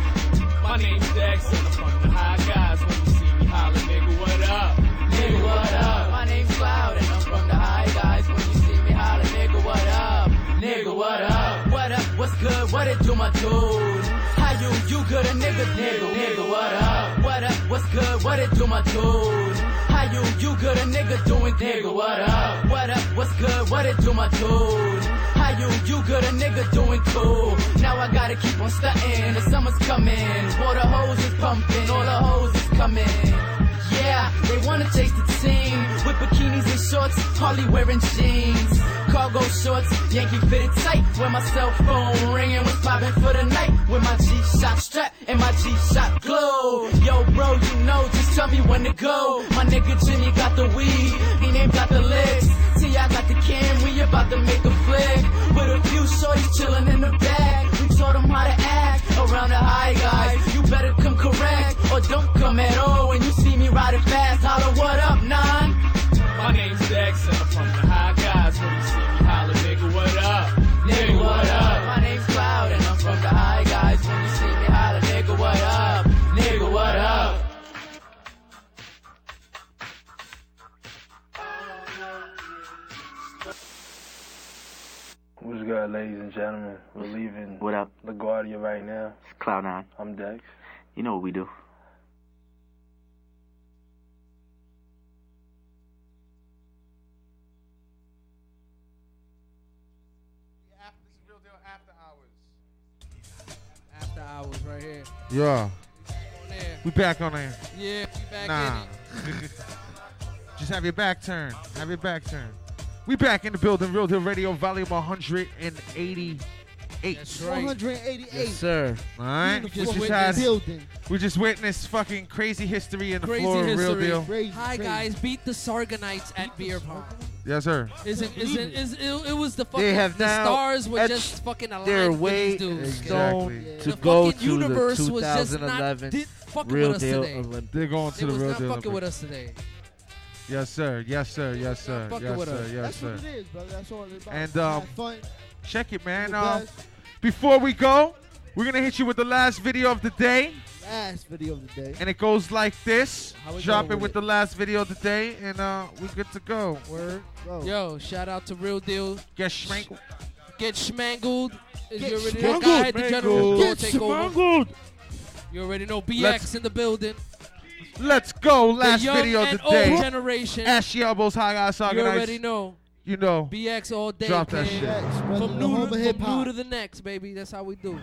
My name's Dex, and I'm from the high guys. When you see me holler, nigga, what up? Nigga, what up? My name's Cloud, and I'm from the high guys. When you see me holler, nigga, what up? Nigga, what up? What up? What's good? What it do, my dude? You? You good, a nigga? Nigga, nigga, what up? What up? What's good? What it do, my dude? How you? You good, a nigga doing nigga? What up? What up? What's good? What it do, my dude? How you? You good, a nigga doing cool? Now I gotta keep on stunting. The summer's coming. Water hose is pumping. All the hoes is coming. Yeah, they wanna taste the team. With bikinis and shorts, hardly wearing jeans. Cargo shorts, Yankee fitted tight. Where my cell phone ringing was popping for the night. With my G-Shock strap and my G-Shock glow. Yo, bro, you know, just tell me when to go. My nigga Jimmy got the weed, he named got the legs. T.I. got the cam, we about to make a flick. With a few shorties chilling in the back. We taught them how to act around the high guys. You better come correct or don't come at all. When you riding fast, holler, what up, nine? My name's Dex and I'm from the high guys. When you see me holler, nigga, what up? Nigga, what up? My name's Cloud and I'm from the high guys. When you see me holler, nigga, what up? Nigga, what up? What's good, ladies and gentlemen? We're leaving What up? LaGuardia right now. It's Cloud9. I'm Dex. You know what we do. Yeah. On air. We back on there. Yeah, we back Nah. in it. Just have your back turned. Have your back turned. We back in the building. Real Deal Radio, volume 188. That's right. 188. Yes, sir. All right. Beautiful We just, had, Building. we just witnessed fucking crazy history in the Crazy floor of Real history. Deal. Hi guys, beat the Sargonites at beer pong. Yes, sir. Isn't isn't it, it was the fucking They have the now stars were just fucking aligned their with way these dudes. in stone Exactly. to The go fucking to the universe was just not 2011 did, fucking Real with us Deal today. Olympics. They're going to They the was Real not Deal. fucking with us today. Yes, sir. Yes, sir. Yes, sir. fucking Yes, sir. us. Yes, That's sir. what it is, brother. That's all it's about. And um, fun. check it, man. the Um, before we go, we're gonna hit you with the last video of the day, Last video of the day. and it goes like this. Drop going it with with the last video of the day, and uh, we're good to go. Word. Go. Yo, shout out to Real Deal. Get schmankled. Get schmangled. Is Get you already know? schmangled, Guy at the general Get take over. Schmangled. You already know. BX Let's- in the building. Let's go. Last the young video of and the old day. generation. Ash elbows, high guys, you already know. You know. BX all day. Drop that shit. From the new, to, from new to the next, baby. That's how we do.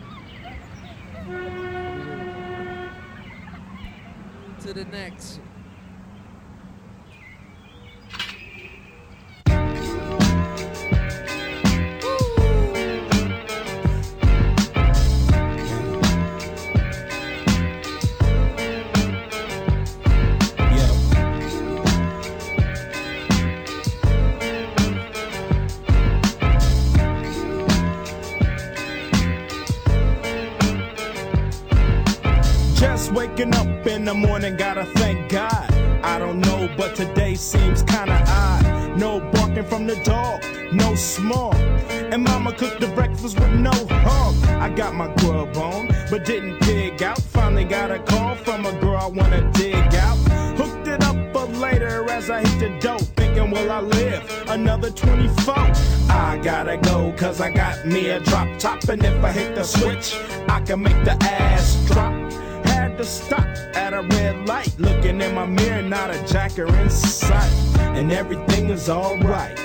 To the next. Waking up in the morning, gotta thank God. I don't know, but today seems kinda odd. No barking from the dog, no small. And mama cooked the breakfast with no hog. I got my grub on, but didn't dig out. Finally got a call from a girl I wanna dig out. Hooked it up for later as I hit the dope. Thinking, will I live another 24? I gotta go, cause I got me a drop top. And if I hit the switch, I can make the ass drop. To stop at a red light, looking in my mirror, not a jacker in sight. And everything is alright.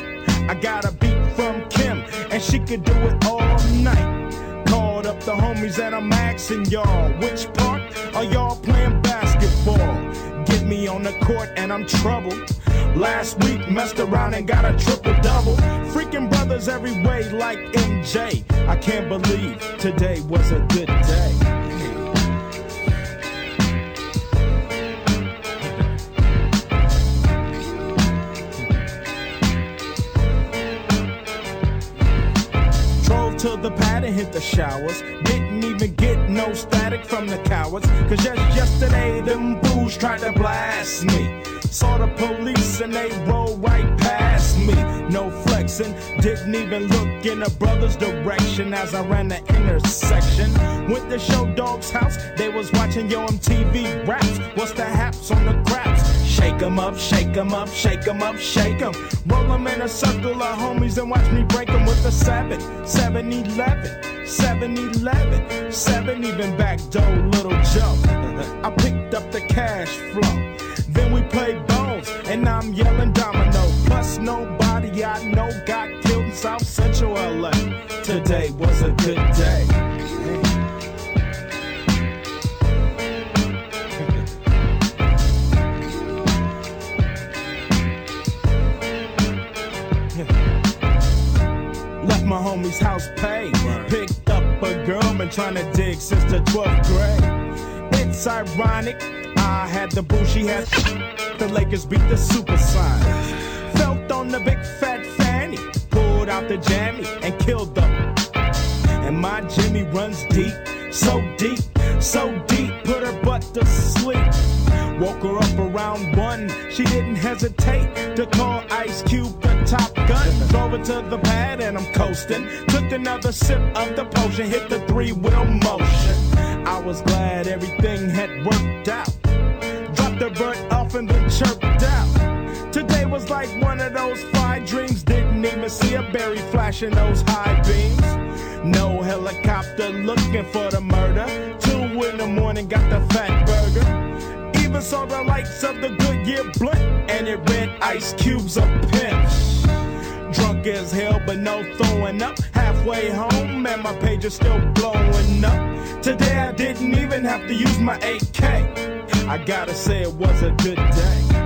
I got a beat from Kim, and she could do it all night. Called up the homies, and I'm asking y'all, which part are y'all playing basketball? Get me on the court, and I'm troubled. Last week, messed around and got a triple double. Freaking brothers every way, like MJ. I can't believe today was a good day. To the pad and hit the showers. Didn't even get no static from the cowards. Cause just yesterday, them booze tried to blast me. Saw the police and they rolled right past me. No flexing, didn't even look in a brother's direction as I ran the intersection. Went to Short Dog's house, they was watching Yo MTV raps. What's the haps on the craps? Shake 'em up, shake 'em up, shake 'em up, shake 'em. Roll 'em in a circle of homies and watch me break 'em with a 7, 7 11, 7 11, 7 even back door, little Joe. I picked up the cash flow. Then we played bones, and I'm yelling domino. Plus, nobody I know got killed in South Central LA. Today was a good day. my homie's house pay. Picked up a girl, been trying to dig since the 12th grade. It's ironic, I had the boo, she had the Lakers beat the Supersonics. Felt on the big fat fanny, pulled out the jammy and killed them. And my Jimmy runs deep so deep, so deep, put her butt to sleep. Woke her up around one. She didn't hesitate to call Ice Cube the top gun. Drove her to the pad and I'm coasting. Took another sip of the potion, hit the three wheel motion. I was glad everything had worked out. Dropped the vert off and then chirped out. Today was like one of those fly dreams. Didn't even see a berry flashing those high beams. No helicopter looking for the murder. Two in the morning, got the Fatburger. Even saw the lights of the Goodyear blunt, and it read Ice Cube's a pimp. Drunk as hell, but no throwing up. Halfway home, and my page is still blowing up. Today I didn't even have to use my AK. I gotta say it was a good day.